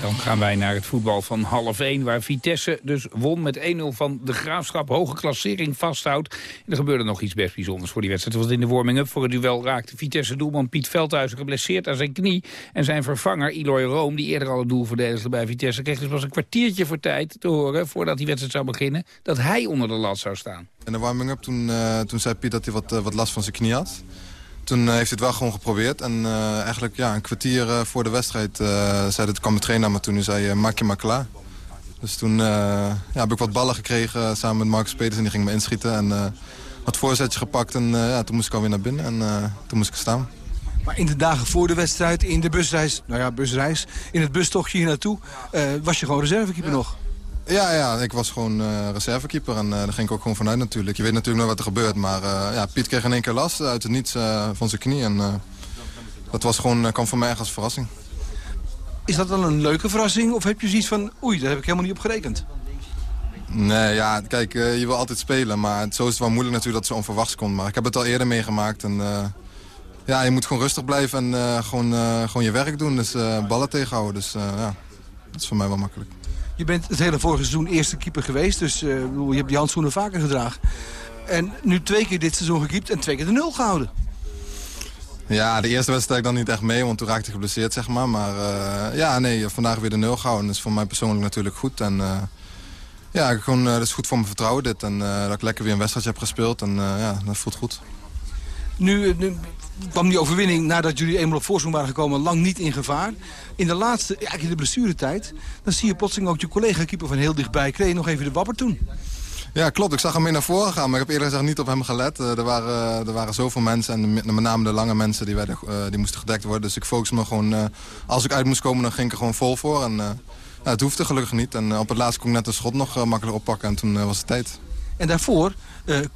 Dan gaan wij naar het voetbal van half 1, waar Vitesse dus won met 1-0 van de Graafschap. Hoge klassering vasthoudt. En er gebeurde nog iets best bijzonders voor die wedstrijd. Het was in de warming-up voor het duel raakte Vitesse-doelman Piet Veldhuizen geblesseerd aan zijn knie. En zijn vervanger Eloy Room, die eerder al het doel verdedigde bij Vitesse... kreeg dus pas een kwartiertje voor tijd te horen, voordat die wedstrijd zou beginnen... dat hij onder de lat zou staan. In de warming-up toen, eh, toen zei Piet dat hij wat, eh, wat last van zijn knie had. Toen eh, heeft hij het wel gewoon geprobeerd. En eh, eigenlijk ja, een kwartier eh, voor de wedstrijd uh, zei dat kwam de trainer naar me toe en zei maak je maar klaar. Dus toen eh, ja, heb ik wat ballen gekregen samen met Marcus Peters en die ging me inschieten. En eh wat voorzetje gepakt en eh, ja, toen moest ik alweer naar binnen en eh, toen moest ik staan. Maar in de dagen voor de wedstrijd, in de busreis, nou ja, busreis, in het bustochtje hier naartoe, eh, was je gewoon reservekeeper nog? Ja, ja, ik was gewoon eh, reservekeeper en eh, daar ging ik ook gewoon vanuit natuurlijk. Je weet natuurlijk nooit wat er gebeurt, maar eh, ja, Piet kreeg in één keer last uit het niets van zijn knie. En dat was gewoon, kwam voor mij als verrassing. Is dat dan een leuke verrassing of heb je zoiets van, oei, daar heb ik helemaal niet op gerekend? Nee, ja, kijk, je wil altijd spelen, maar zo is het wel moeilijk natuurlijk dat zo onverwachts komt. Maar ik heb het al eerder meegemaakt en ja, je moet gewoon rustig blijven en gewoon, gewoon je werk doen. Dus ballen tegenhouden, dus ja, dat is voor mij wel makkelijk. Je bent het hele vorige seizoen eerste keeper geweest, dus eh, je hebt die handschoenen vaker gedragen. En nu twee keer dit seizoen gekiept en twee keer de nul gehouden. Ja, de eerste wedstrijd dan niet echt mee, want toen raakte ik geblesseerd, zeg maar. Maar eh, ja, nee, vandaag weer de nul gehouden. Dat is voor mij persoonlijk natuurlijk goed. En uh, ja, gewoon, dat is goed voor mijn vertrouwen dit. En dat ik lekker weer een wedstrijd heb gespeeld. En ja, dat voelt goed. Nu, nu, kwam die overwinning nadat jullie eenmaal op voorsprong waren gekomen lang niet in gevaar. In de laatste, ja, in de blessuretijd, dan zie je plotseling ook je collega-keeper van heel dichtbij. Kreeg je nog even de wapper toen? Ja, klopt. Ik zag hem mee naar voren gaan, maar ik heb eerlijk gezegd niet op hem gelet. Uh, er, waren, er waren zoveel mensen en met name de lange mensen die, werden, uh, die moesten gedekt worden. Dus ik focus me gewoon, uh, als ik uit moest komen, dan ging ik er gewoon vol voor. En ja, het hoefde gelukkig niet. En op het laatst kon ik net een schot nog makkelijk oppakken en toen was het tijd. En daarvoor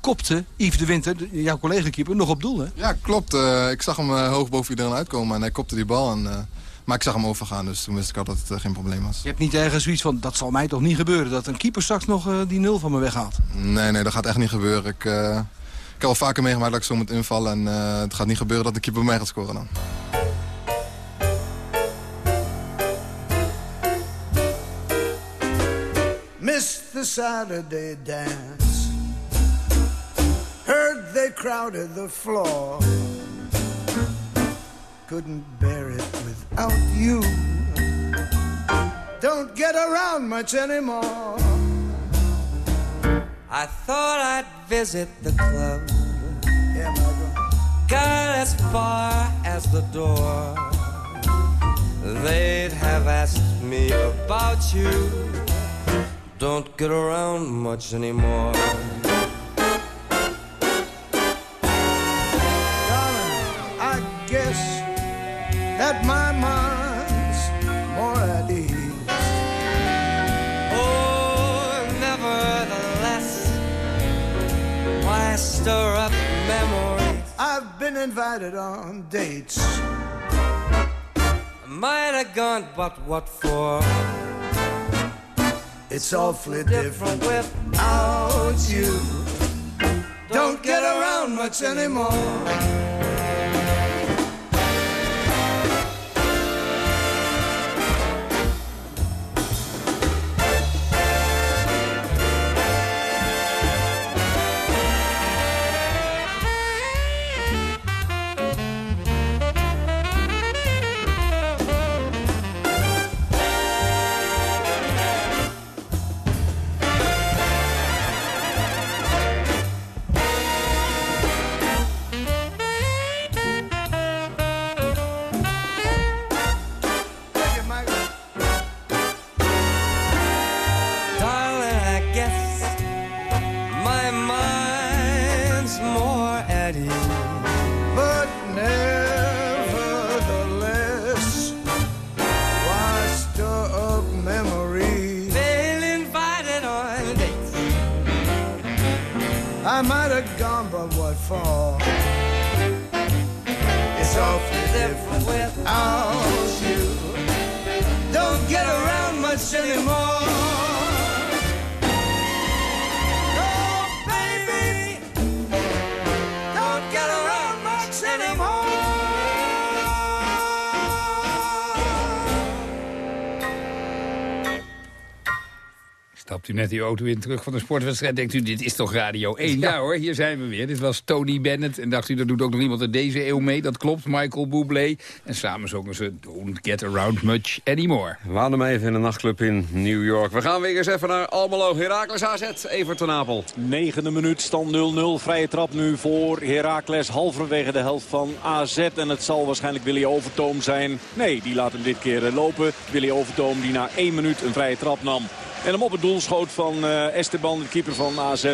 kopte Yves de Winter, jouw collega-keeper, nog op doel, hè? Ja, klopt. ik zag hem hoog boven iedereen uitkomen en hij kopte die bal. En, maar ik zag hem overgaan, dus toen wist ik al dat het uh, geen probleem was. Je hebt niet ergens zoiets van, dat zal mij toch niet gebeuren... dat een keeper straks nog uh, die nul van me weghaalt? Nee, nee, dat gaat echt niet gebeuren. Ik, uh, ik heb al vaker meegemaakt dat ik zo moet invallen... en het gaat niet gebeuren dat de keeper mij gaat scoren dan. The Saturday dance Heard they crowded the floor Couldn't bear it without you. Don't get around much anymore. I thought I'd visit the club. Yeah, Got as far as the door. They'd have asked me about you. Don't get around much anymore. Stir up memories? I've been invited on dates. Might have gone, but what for? It's awfully different without you. Don't get around much anymore. U net die auto in terug van de sportwedstrijd. Denkt u, dit is toch Radio 1? Ja, hoor, hier zijn we weer. Dit was Tony Bennett. En dacht u, er doet ook nog iemand uit deze eeuw mee. Dat klopt, Michael Bublé. En samen zongen ze Don't Get Around Much Anymore. We hadden hem even in een nachtclub in New York. We gaan weer eens even naar Almelo. Heracles AZ, Everton Apel. Negende minuut, stand 0-0. Vrije trap nu voor Heracles. Halverwege de helft van AZ. En het zal waarschijnlijk Willy Overtoom zijn. Nee, die laat hem dit keer eh, lopen. Willy Overtoom die na één minuut een vrije trap nam. En hem op het doel schoot van eh, Esteban, de keeper van AZ.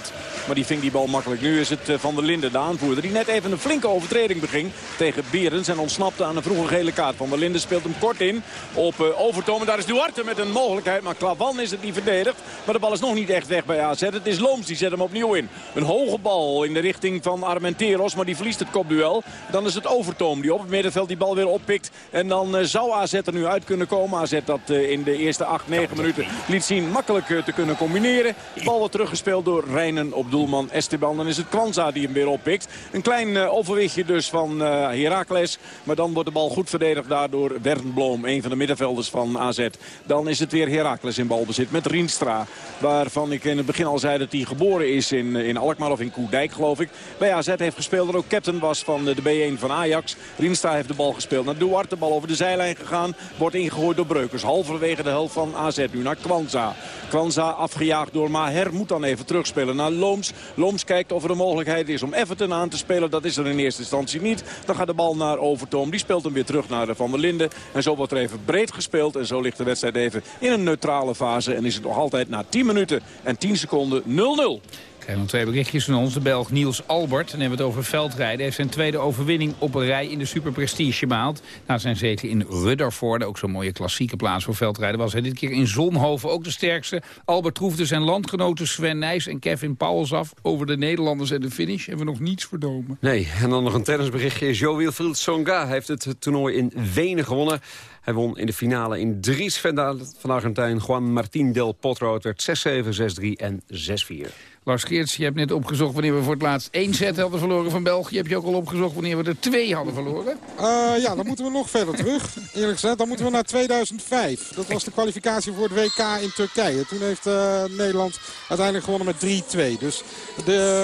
Maar die ving die bal makkelijk. Nu is het eh, Van der Linden, de aanvoerder. Die net even een flinke overtreding beging tegen Berens. En ontsnapte aan een vroege gele kaart. Van der Linden speelt hem kort in op uh, Overtoom. En daar is Duarte met een mogelijkheid. Maar Klavan is het niet verdedigd. Maar de bal is nog niet echt weg bij AZ. Het is Looms, die zet hem opnieuw in. Een hoge bal in de richting van Armenteros. Maar die verliest het kopduel. Dan is het Overtoom die op het middenveld die bal weer oppikt. En dan zou AZ er nu uit kunnen komen. AZ dat in de eerste 8, 9 minuten liet zien makkelijk uh, te kunnen combineren. De bal wordt teruggespeeld door Rijnen op doelman Esteban. Dan is het Kwanza die hem weer oppikt. Een klein uh, overwichtje dus van uh, Heracles. Maar dan wordt de bal goed verdedigd daardoor Wernbloem. Een van de middenvelders van AZ. Dan is het weer Heracles in balbezit met Rienstra. Waarvan ik in het begin al zei dat hij geboren is in, in Alkmaar of in Koedijk geloof ik. Bij AZ heeft gespeeld. Dat ook captain was van de B1 van Ajax. Rienstra heeft de bal gespeeld naar Duarte. De bal over de zijlijn gegaan. Wordt ingegooid door Breukers. Halverwege de helft van AZ nu naar Kwanza. Kwanza afgejaagd door Maher moet dan even terugspelen naar Looms. Looms kijkt of er een mogelijkheid is om Everton aan te spelen. Dat is er in eerste instantie niet. Dan gaat de bal naar Overtoom. Die speelt hem weer terug naar Van der Linden. En zo wordt er even breed gespeeld. En zo ligt de wedstrijd even in een neutrale fase. En is het nog altijd na 10 minuten en 10 seconden 0-0 krijgen nog twee berichtjes van ons. De Belg Niels Albert, dan hebben we het over veldrijden... heeft zijn tweede overwinning op een rij in de Super Prestige behaald. Na zijn zege in Ruddervoorde, ook zo'n mooie klassieke plaats voor veldrijden... was hij dit keer in Zonhoven ook de sterkste. Albert troefde zijn landgenoten Sven Nijs en Kevin Pauwels af... over de Nederlanders en de finish. Hebben we nog niets verdomen. Nee, en dan nog een tennisberichtje. Jo Wilfried Songa heeft het toernooi in Wenen gewonnen. Hij won in de finale in Dries van Argentijn. Juan Martín del Potro. Het werd 6-7, 6-3 en 6-4. Lars Geerts, je hebt net opgezocht wanneer we voor het laatst één set hadden verloren van België. Heb je ook al opgezocht wanneer we er twee hadden verloren? Uh, ja, dan moeten we nog verder terug. Eerlijk gezegd, dan moeten we naar 2005. Dat was de kwalificatie voor het WK in Turkije. Toen heeft uh, Nederland uiteindelijk gewonnen met 3-2. Dus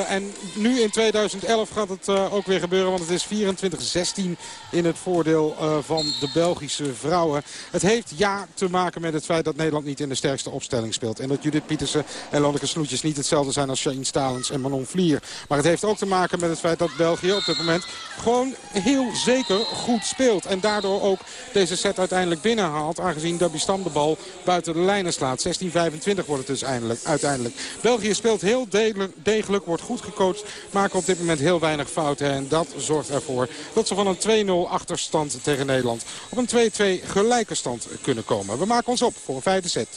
en nu in 2011 gaat het uh, ook weer gebeuren. Want het is 24-16 in het voordeel van de Belgische vrouwen. Het heeft ja te maken met het feit dat Nederland niet in de sterkste opstelling speelt. En dat Judith Pietersen en Lonneke Snoetjes niet hetzelfde zijn als Shane Stalens en Manon Vlier. Maar het heeft ook te maken met het feit dat België op dit moment gewoon heel zeker goed speelt. En daardoor ook deze set uiteindelijk binnenhaalt. Aangezien Dabistam de bal buiten de lijnen slaat. 16-25 wordt het dus eindelijk, uiteindelijk. België speelt heel degelijk, wordt goed gecoacht. Maken op dit moment heel weinig fouten. En dat zorgt ervoor dat ze van een 2-0 achterstand tegen Nederland op een 2-2 gelijke stand kunnen komen. We maken ons op voor een vijfde set.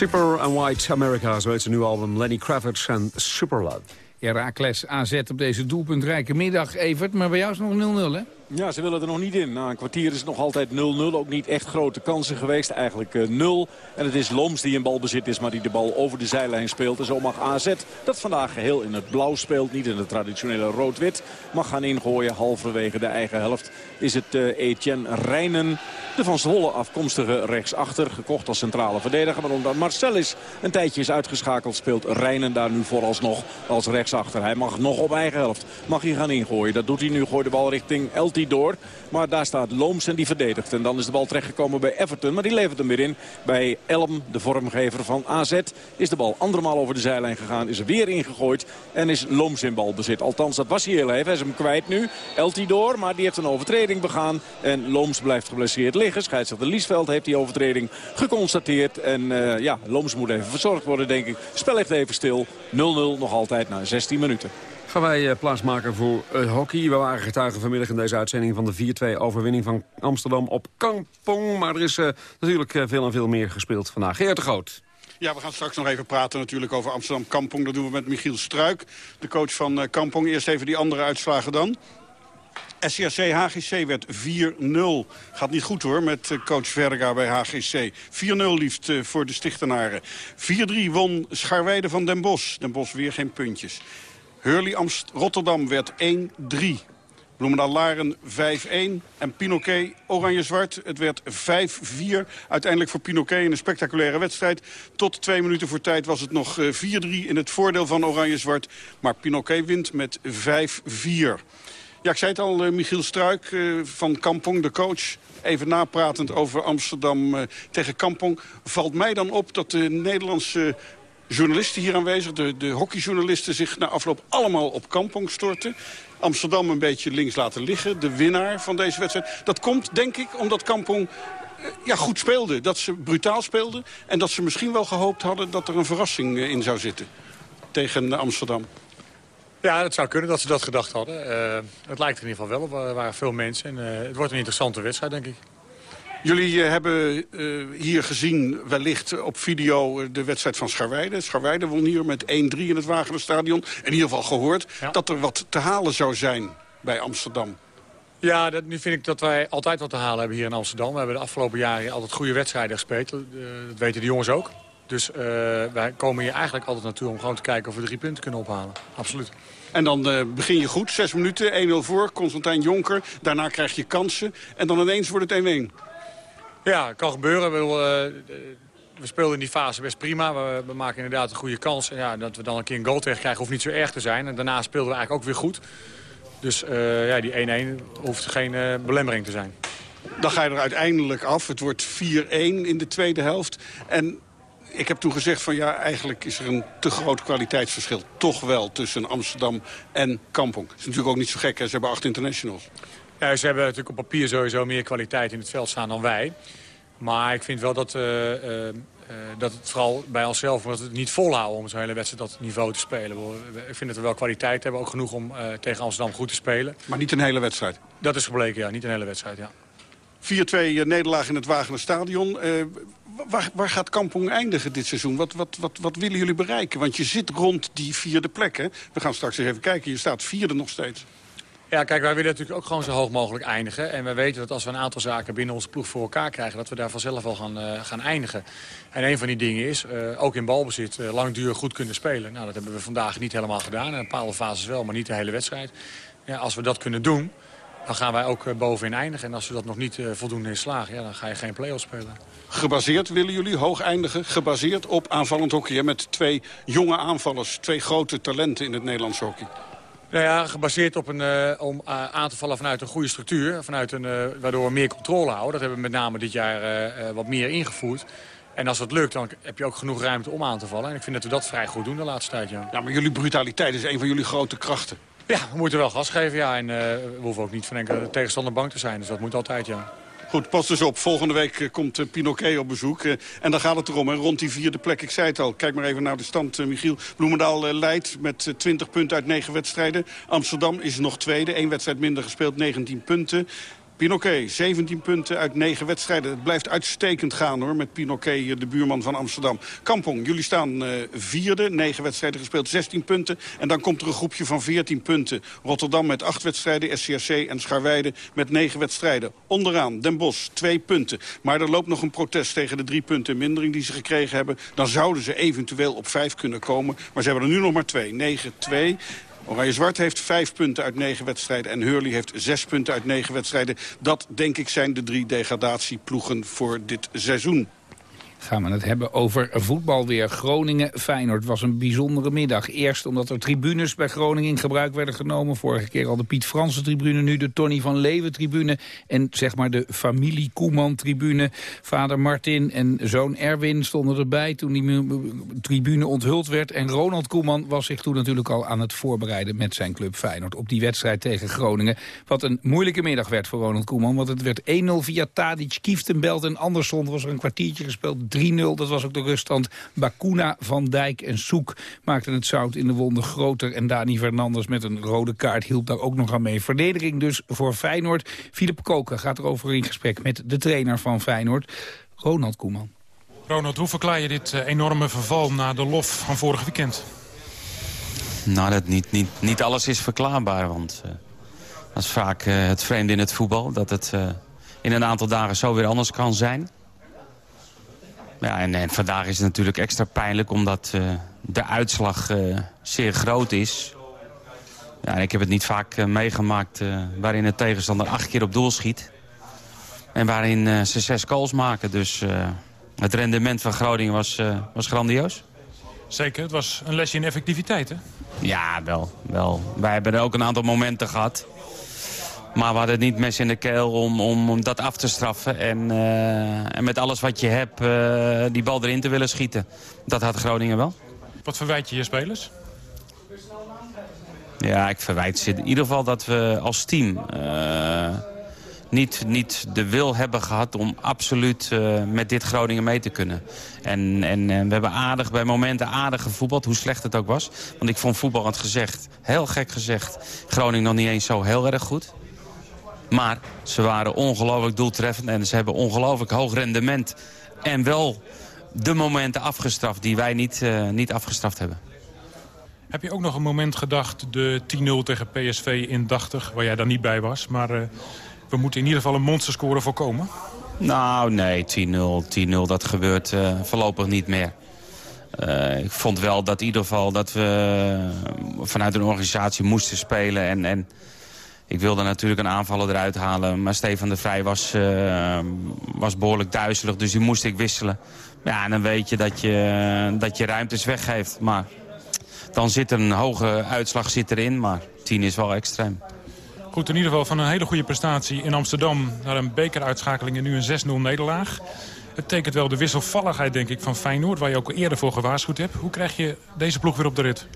Super and White America, zo heet zijn nieuwe album Lenny Kravitz en Super Herakles AZ op deze doelpuntrijke middag, Evert. Maar bij jou is het nog 0-0, hè? Ja, ze willen er nog niet in. Na een kwartier is het nog altijd 0-0. Ook niet echt grote kansen geweest. Eigenlijk eh, 0. En het is Loms die in balbezit is, maar die de bal over de zijlijn speelt. En zo mag AZ, dat vandaag geheel in het blauw speelt. Niet in het traditionele rood-wit. Mag gaan ingooien. Halverwege de eigen helft is het eh, Etienne Rijnen. De van Zwolle afkomstige rechtsachter. Gekocht als centrale verdediger. Maar omdat Marcelis een tijdje is uitgeschakeld... speelt Rijnen daar nu vooralsnog als rechtsachter. Hij mag nog op eigen helft. Mag hij gaan ingooien. Dat doet hij nu. Gooit de bal richting El door. Maar daar staat Looms en die verdedigt. En dan is de bal terechtgekomen bij Everton. Maar die levert hem weer in. Bij Elm, de vormgever van AZ, is de bal andermaal over de zijlijn gegaan. Is er weer ingegooid. En is Looms in balbezit. Althans, dat was hij heel even. Hij is hem kwijt nu. Eltidoor, maar die heeft een overtreding begaan. En Looms blijft geblesseerd liggen. Scheidsrechter Liesveld heeft die overtreding geconstateerd. En uh, ja, Looms moet even verzorgd worden, denk ik. Spel echt even stil. 0-0 nog altijd na 16 minuten. Gaan wij plaatsmaken voor uh, hockey. We waren getuigen vanmiddag in deze uitzending van de 4-2 overwinning van Amsterdam op Kampong. Maar er is uh, natuurlijk uh, veel en veel meer gespeeld vandaag. Geert de Groot. Ja, we gaan straks nog even praten natuurlijk over Amsterdam Kampong. Dat doen we met Michiel Struik, de coach van Kampong. Eerst even die andere uitslagen dan. SCRC HGC werd 4-0. Gaat niet goed hoor met coach Verga bij HGC. 4-0 liefst voor de Stichtenaren. 4-3 won Scharweide van Den Bosch. Den Bosch weer geen puntjes. Hurley Amst Rotterdam werd 1-3. Bloemendaal-Laren 5-1. En Pinoquet Oranje-Zwart. Het werd 5-4. Uiteindelijk voor Pinoquet een spectaculaire wedstrijd. Tot twee minuten voor tijd was het nog 4-3 in het voordeel van Oranje-Zwart. Maar Pinoquet wint met 5-4. Ja, ik zei het al, uh, Michiel Struik uh, van Kampong, de coach. Even napratend over Amsterdam uh, tegen Kampong. Valt mij dan op dat de Nederlandse journalisten hier aanwezig... de, de hockeyjournalisten zich na afloop allemaal op Kampong storten. Amsterdam een beetje links laten liggen, de winnaar van deze wedstrijd. Dat komt, denk ik, omdat Kampong ja, goed speelde. Dat ze brutaal speelden. En dat ze misschien wel gehoopt hadden dat er een verrassing in zou zitten tegen Amsterdam. Ja, het zou kunnen dat ze dat gedacht hadden. Uh, het lijkt er in ieder geval wel op. Er waren veel mensen. En, uh, het wordt een interessante wedstrijd, denk ik. Jullie hebben hier gezien wellicht op video de wedstrijd van Scharweide. Scharweide won hier met 1-3 in het Wagenerstadion. In ieder geval gehoord ja. dat er wat te halen zou zijn bij Amsterdam. Ja, dat, nu vind ik dat wij altijd wat te halen hebben hier in Amsterdam. We hebben de afgelopen jaren altijd goede wedstrijden gespeeld. dat weten de jongens ook. Dus uh, wij komen hier eigenlijk altijd naartoe om gewoon te kijken of we drie punten kunnen ophalen. Absoluut. En dan uh, begin je goed, zes minuten, 1-0 voor, Constantijn Jonker. Daarna krijg je kansen en dan ineens wordt het 1-1. Ja, kan gebeuren. We, uh, we speelden in die fase best prima. We, we, maken inderdaad een goede kans. En ja, dat we dan een keer een goal krijgen hoeft niet zo erg te zijn. En daarna speelden we eigenlijk ook weer goed. Dus ja, die 1-1 hoeft geen belemmering te zijn. Dan ga je er uiteindelijk af. Het wordt 4-1 in de tweede helft. En ik heb toen gezegd van ja, eigenlijk is er een te groot kwaliteitsverschil. Toch wel tussen Amsterdam en Kampong. Dat is natuurlijk ook niet zo gek, hè? ze hebben acht internationals. Ja, ze hebben natuurlijk op papier sowieso meer kwaliteit in het veld staan dan wij. Maar ik vind wel dat, uh, uh, uh, dat het vooral bij onszelf dat het niet volhouden om zo'n hele wedstrijd dat niveau te spelen. Ik vind dat we wel kwaliteit hebben, ook genoeg om tegen Amsterdam goed te spelen. Maar niet een hele wedstrijd? Dat is gebleken, ja. Niet een hele wedstrijd, ja. 4-2 nederlaag in het Wagenerstadion. Uh, waar, waar, gaat Kampong eindigen dit seizoen? Wat, wat, wat, wat willen jullie bereiken? Want je zit rond die vierde plek, hè? We gaan straks eens even kijken. Je staat vierde nog steeds. Ja, kijk, wij willen natuurlijk ook gewoon zo hoog mogelijk eindigen. En we weten dat als we een aantal zaken binnen onze ploeg voor elkaar krijgen... dat we daar vanzelf wel gaan, uh, gaan eindigen. En een van die dingen is, ook in balbezit, langdurig goed kunnen spelen. Nou, dat hebben we vandaag niet helemaal gedaan. In bepaalde fases wel, maar niet de hele wedstrijd. Ja, als we dat kunnen doen, dan gaan wij ook bovenin eindigen. En als we dat nog niet voldoende in slagen, ja, dan ga je geen play-off spelen. Gebaseerd willen jullie hoog eindigen, gebaseerd op aanvallend hockey... met twee jonge aanvallers, twee grote talenten in het Nederlands hockey. Nou ja, gebaseerd op een, uh, om uh, aan te vallen vanuit een goede structuur. Vanuit een, uh, waardoor we meer controle houden. Dat hebben we met name dit jaar wat meer ingevoerd. En als dat lukt, dan heb je ook genoeg ruimte om aan te vallen. En ik vind dat we dat vrij goed doen de laatste tijd, ja. Ja, maar jullie brutaliteit is een van jullie grote krachten. Ja, we moeten wel gas geven, ja. En we hoeven ook niet van enkele tegenstander bang te zijn. Dus dat moet altijd, ja. Goed, pas dus op. Volgende week komt Pinoquet op bezoek. En dan gaat het erom, hè, rond die vierde plek. Ik zei het al, kijk maar even naar de stand. Michiel Bloemendaal leidt met 20 punten uit 9 wedstrijden. Amsterdam is nog tweede, één wedstrijd minder gespeeld, 19 punten. Pinoquet, 17 punten uit 9 wedstrijden. Het blijft uitstekend gaan hoor, met Pinoquet, de buurman van Amsterdam. Kampong, jullie staan uh, vierde, 9 wedstrijden gespeeld, 16 punten. En dan komt er een groepje van 14 punten. Rotterdam met 8 wedstrijden, SCRC en Scharweide met 9 wedstrijden. Onderaan Den Bosch, 2 punten. Maar er loopt nog een protest tegen de 3 punten mindering die ze gekregen hebben. Dan zouden ze eventueel op 5 kunnen komen. Maar ze hebben er nu nog maar 2, 9-2. Oranje-Zwart heeft vijf punten uit negen wedstrijden. En Hurley heeft zes punten uit negen wedstrijden. Dat, denk ik, zijn de drie degradatieploegen voor dit seizoen gaan we het hebben over voetbal weer. Groningen-Feyenoord was een bijzondere middag. Eerst omdat er tribunes bij Groningen in gebruik werden genomen. Vorige keer al de Piet Franse tribune, nu de Tony van Leeuwen tribune. En zeg maar de familie Koeman tribune. Vader Martin en zoon Erwin stonden erbij toen die tribune onthuld werd. En Ronald Koeman was zich toen natuurlijk al aan het voorbereiden met zijn club Feyenoord. Op die wedstrijd tegen Groningen. Wat een moeilijke middag werd voor Ronald Koeman. Want het werd 1-0 via Tadic, Kieftenbelt en Andersson. was er een kwartiertje gespeeld 3-0, dat was ook de ruststand. Bakuna, Van Dijk en Soek maakten het zout in de wonden groter. En Dani Fernandes met een rode kaart hielp daar ook nog aan mee. Verdediging dus voor Feyenoord. Philip Koken gaat erover in gesprek met de trainer van Feyenoord, Ronald Koeman. Ronald, hoe verklaar je dit enorme verval na de lof van vorig weekend? Nou, dat niet, niet, niet alles is verklaarbaar, want uh, dat is vaak uh, het vreemde in het voetbal. Dat het uh, in een aantal dagen zo weer anders kan zijn. Ja, en, en, vandaag is het natuurlijk extra pijnlijk omdat uh, de uitslag uh, zeer groot is. Ja, ik heb het niet vaak uh, meegemaakt waarin de tegenstander acht keer op doel schiet. En waarin ze zes goals maken. Dus het rendement van Groningen was, was grandioos. Zeker, het was een lesje in effectiviteit hè? Ja, wel. wel. Wij hebben er ook een aantal momenten gehad. Maar we hadden het niet mes in de keel om, om, om dat af te straffen. En, uh, en met alles wat je hebt, uh, die bal erin te willen schieten. Dat had Groningen wel. Wat verwijt je je spelers? Ja, ik verwijt ze in ieder geval dat we als team... Uh, niet, niet de wil hebben gehad om absoluut met dit Groningen mee te kunnen. En, en we hebben aardig, bij momenten aardig gevoetbald, hoe slecht het ook was. Want ik vond voetbal, had gezegd, heel gek gezegd... Groningen nog niet eens zo heel erg goed. Maar ze waren ongelooflijk doeltreffend en ze hebben ongelooflijk hoog rendement. En wel de momenten afgestraft die wij niet, uh, niet afgestraft hebben. Heb je ook nog een moment gedacht, de 10-0 tegen PSV in 80, waar jij dan niet bij was. Maar uh, we moeten in ieder geval een monsterscore voorkomen. Nou, nee, 10-0, 10-0, dat gebeurt uh, voorlopig niet meer. Uh, ik vond wel dat in ieder geval dat we vanuit een organisatie moesten spelen en... en ik wilde natuurlijk een aanvaller eruit halen. Maar Stefan de Vrij was, uh, was behoorlijk duizelig. Dus die moest ik wisselen. Ja, en dan weet je dat je, dat je ruimtes weggeeft. Maar dan zit er een hoge uitslag zit erin. Maar 10 is wel extreem. Goed, in ieder geval van een hele goede prestatie in Amsterdam... naar een bekeruitschakeling en nu een 6-0 nederlaag. Het tekent wel de wisselvalligheid, denk ik, van Feyenoord... waar je ook eerder voor gewaarschuwd hebt. Hoe krijg je deze ploeg weer op de rit?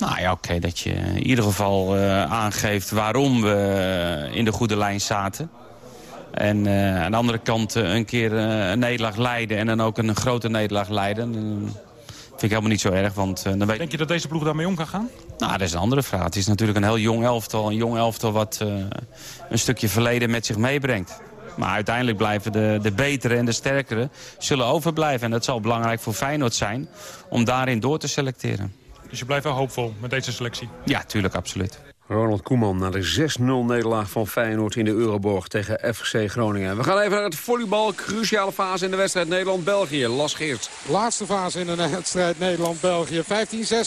Nou ja, oké, okay, dat je in ieder geval uh, aangeeft waarom we in de goede lijn zaten. En uh, aan de andere kant uh, een keer een nederlaag leiden en dan ook een grote nederlaag leiden. vind ik helemaal niet zo erg. Want, dan weet... Denk je dat deze ploeg daarmee om kan gaan? Nou, dat is een andere vraag. Het is natuurlijk een heel jong elftal. Een jong elftal wat een stukje verleden met zich meebrengt. Maar uiteindelijk blijven de, de betere en de sterkere zullen overblijven. En dat zal belangrijk voor Feyenoord zijn om daarin door te selecteren. Dus je blijft wel hoopvol met deze selectie? Ja, tuurlijk, absoluut. Ronald Koeman naar de 6-0 nederlaag van Feyenoord in de Euroborg tegen FC Groningen. We gaan even naar het volleybal. Cruciale fase in de wedstrijd Nederland-België. Las Geert. Laatste fase in de wedstrijd Nederland-België. 15-6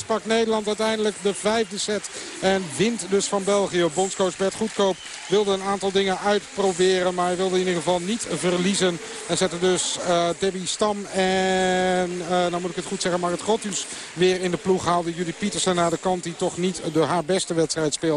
pakt Nederland uiteindelijk de vijfde set. En wint dus van België. Bondscoach Bert Goedkoop wilde een aantal dingen uitproberen. Maar hij wilde in ieder geval niet verliezen. En zette dus uh, Debbie Stam en, uh, nou moet ik het goed zeggen, Marit Grottus weer in de ploeg. Haalde Judy Pietersen naar de kant die toch niet de haar beste wedstrijd speelde.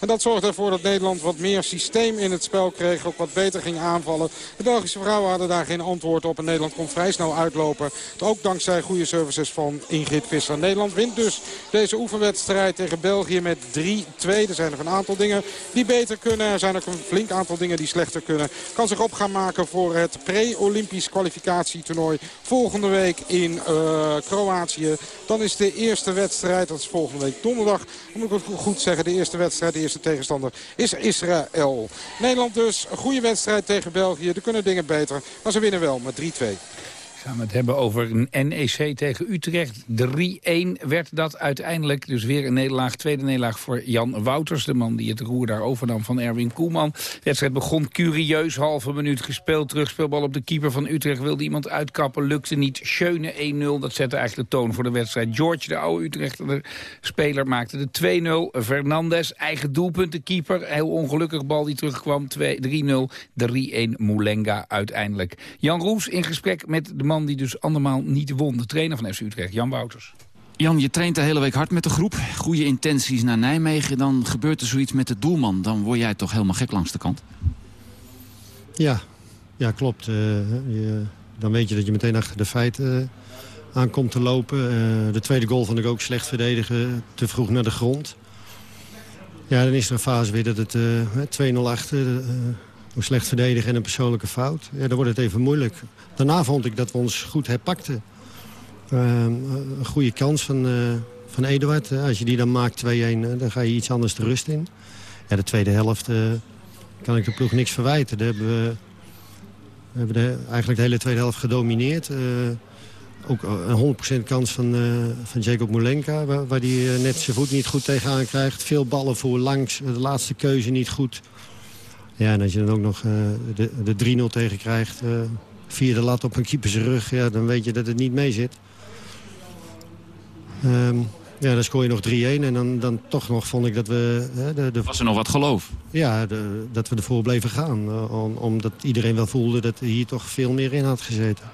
En dat zorgde ervoor dat Nederland wat meer systeem in het spel kreeg. Ook wat beter ging aanvallen. De Belgische vrouwen hadden daar geen antwoord op. En Nederland kon vrij snel uitlopen. Ook dankzij goede services van Ingrid Visser. Nederland wint dus deze oefenwedstrijd tegen België met 3-2. Er zijn nog een aantal dingen die beter kunnen. Er zijn ook een flink aantal dingen die slechter kunnen. Kan zich op gaan maken voor het pre-Olympisch kwalificatietoernooi. Volgende week in uh, Kroatië. Dan is de eerste wedstrijd, dat is volgende week donderdag. Moet ik het goed zeggen, de eerste De eerste tegenstander is Israël. Nederland dus, een goede wedstrijd tegen België. Er kunnen dingen beter, maar ze winnen wel met 3-2. Gaan we het hebben over een NEC tegen Utrecht. 3-1 werd dat uiteindelijk. Dus weer een nederlaag. Tweede nederlaag voor Jan Wouters. De man die het roer daar overnam van Erwin Koeman. De wedstrijd begon curieus. Halve minuut gespeeld. Terugspeelbal op de keeper van Utrecht. Wilde iemand uitkappen. Lukte niet. Schöne 1-0. Dat zette eigenlijk de toon voor de wedstrijd. George, de oude Utrechter speler, maakte de 2-0. Fernandes, eigen doelpunt. De keeper. Heel ongelukkig bal die terugkwam. 3-0. 3-1 Moulenga uiteindelijk. Jan Roes in gesprek met de man die dus andermaal niet won. De trainer van FC Utrecht, Jan Wouters. Jan, je traint de hele week hard met de groep. Goede intenties naar Nijmegen. Dan gebeurt er zoiets met de doelman. Dan word jij toch helemaal gek langs de kant. Ja, ja klopt. Eh, je, dan weet je dat je meteen achter de feiten uh, aankomt te lopen. Uh, de tweede goal vond ik ook slecht verdedigen. Te vroeg naar de grond. Ja, dan is er een fase weer dat het 2-0 achter... Hoe slecht verdedigen en een persoonlijke fout. Ja, dan wordt het even moeilijk. Daarna vond ik dat we ons goed herpakten. Uh, een goede kans van, uh, van Eduard. Als je die dan maakt 2-1, dan ga je iets anders de rust in. De tweede helft kan ik de ploeg niks verwijten. Daar hebben we, hebben de, eigenlijk de hele tweede helft gedomineerd. ook een 100% kans van, van Jacob Moulenka... waar, waar hij net zijn voet niet goed tegenaan krijgt. Veel ballen voor langs, de laatste keuze niet goed... Ja, en als je dan ook nog de, de 3-0 tegen krijgt... Uh, via de lat op een keepers rug, ja, dan weet je dat het niet mee zit. Um, ja, dan scoor je nog 3-1 en dan, dan toch nog vond ik dat we... Uh, de, de, Was er nog wat geloof? Ja, de, dat we ervoor bleven gaan. Om, omdat iedereen wel voelde dat er hier toch veel meer in had gezeten.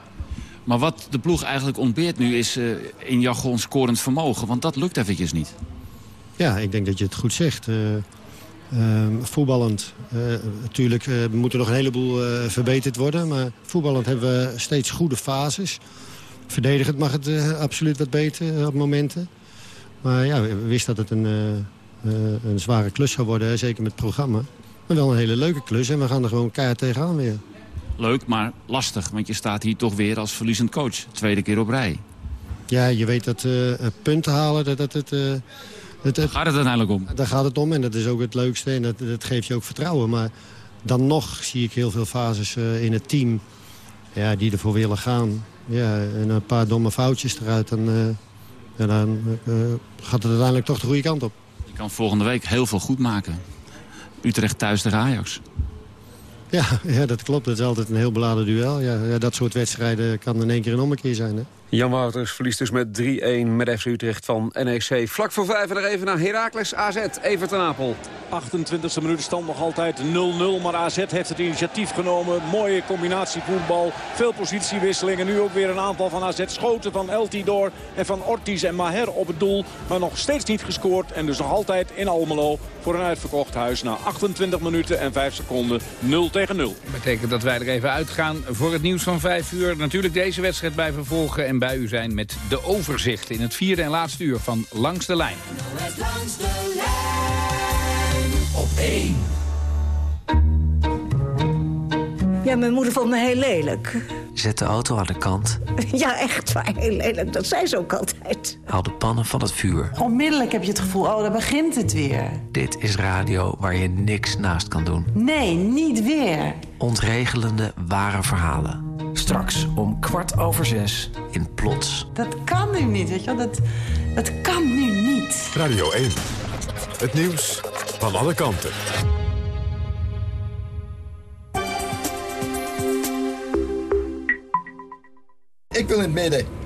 Maar wat de ploeg eigenlijk ontbeert nu is in jargon scorend vermogen. Want dat lukt eventjes niet. Ja, ik denk dat je het goed zegt. Uh, voetballend, uh, natuurlijk uh, moet er nog een heleboel verbeterd worden. Maar voetballend hebben we steeds goede fases. Verdedigend mag het absoluut wat beter op momenten. Maar ja, we wisten dat het een, een zware klus zou worden, zeker met het programma. Maar wel een hele leuke klus en we gaan er gewoon keihard tegenaan weer. Leuk, maar lastig, want je staat hier toch weer als verliezend coach. Tweede keer op rij. Ja, je weet dat punten halen, dat, dat het... Het, het, gaat het uiteindelijk om? Daar gaat het om en dat is ook het leukste en dat, dat geeft je ook vertrouwen. Maar dan nog zie ik heel veel fases uh, in het team ja, die ervoor willen gaan. Ja, en een paar domme foutjes eruit, dan, uh, ja, dan uh, gaat het uiteindelijk toch de goede kant op. Je kan volgende week heel veel goed maken. Utrecht thuis tegen Ajax. Ja, ja, dat klopt. Dat is altijd een heel beladen duel. Ja, ja, dat soort wedstrijden kan in één keer een ommekeer zijn. Hè? Jan Wouters verliest dus met 3-1 met FC Utrecht van NEC. Vlak voor vijf en nog even naar Heracles AZ. Everton Apel. 28e minuut stand nog altijd 0-0. Maar AZ heeft het initiatief genomen. Mooie combinatie voetbal. Veel positiewisselingen. Nu ook weer een aantal van AZ schoten van Eltidoor en van Ortiz en Maher op het doel. Maar nog steeds niet gescoord. En dus nog altijd in Almelo voor een uitverkocht huis. Na 28 minuten en 5 seconden 0 tegen 0. Dat betekent dat wij er even uitgaan voor het nieuws van 5 uur. Natuurlijk deze wedstrijd bij vervolgen en bij u zijn met de overzicht in het vierde en laatste uur van Langs de Lijn. Langs de lijn op één. Ja, mijn moeder vond me heel lelijk. Zet de auto aan de kant. Ja, echt waar, heel lelijk. Dat zei ze ook altijd. Haal de pannen van het vuur. Onmiddellijk heb je het gevoel, oh, daar begint het weer. Dit is radio waar je niks naast kan doen. Nee, niet weer. Ontregelende, ware verhalen. Straks om kwart over zes in Plots. Dat kan nu niet, weet je wel. Dat, dat kan nu niet. Radio 1. Het nieuws van alle kanten. Ik wil in het midden.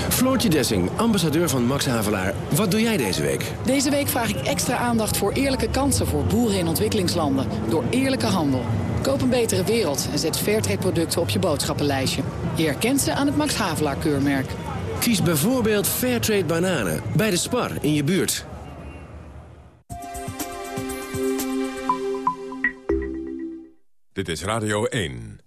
Floortje Dessing, ambassadeur van Max Havelaar. Wat doe jij deze week? Deze week vraag ik extra aandacht voor eerlijke kansen voor boeren in ontwikkelingslanden. Door eerlijke handel. Koop een betere wereld en zet Fairtrade producten op je boodschappenlijstje. Je herkent ze aan het Max Havelaar keurmerk. Kies bijvoorbeeld Fairtrade bananen bij de Spar in je buurt. Dit is Radio 1.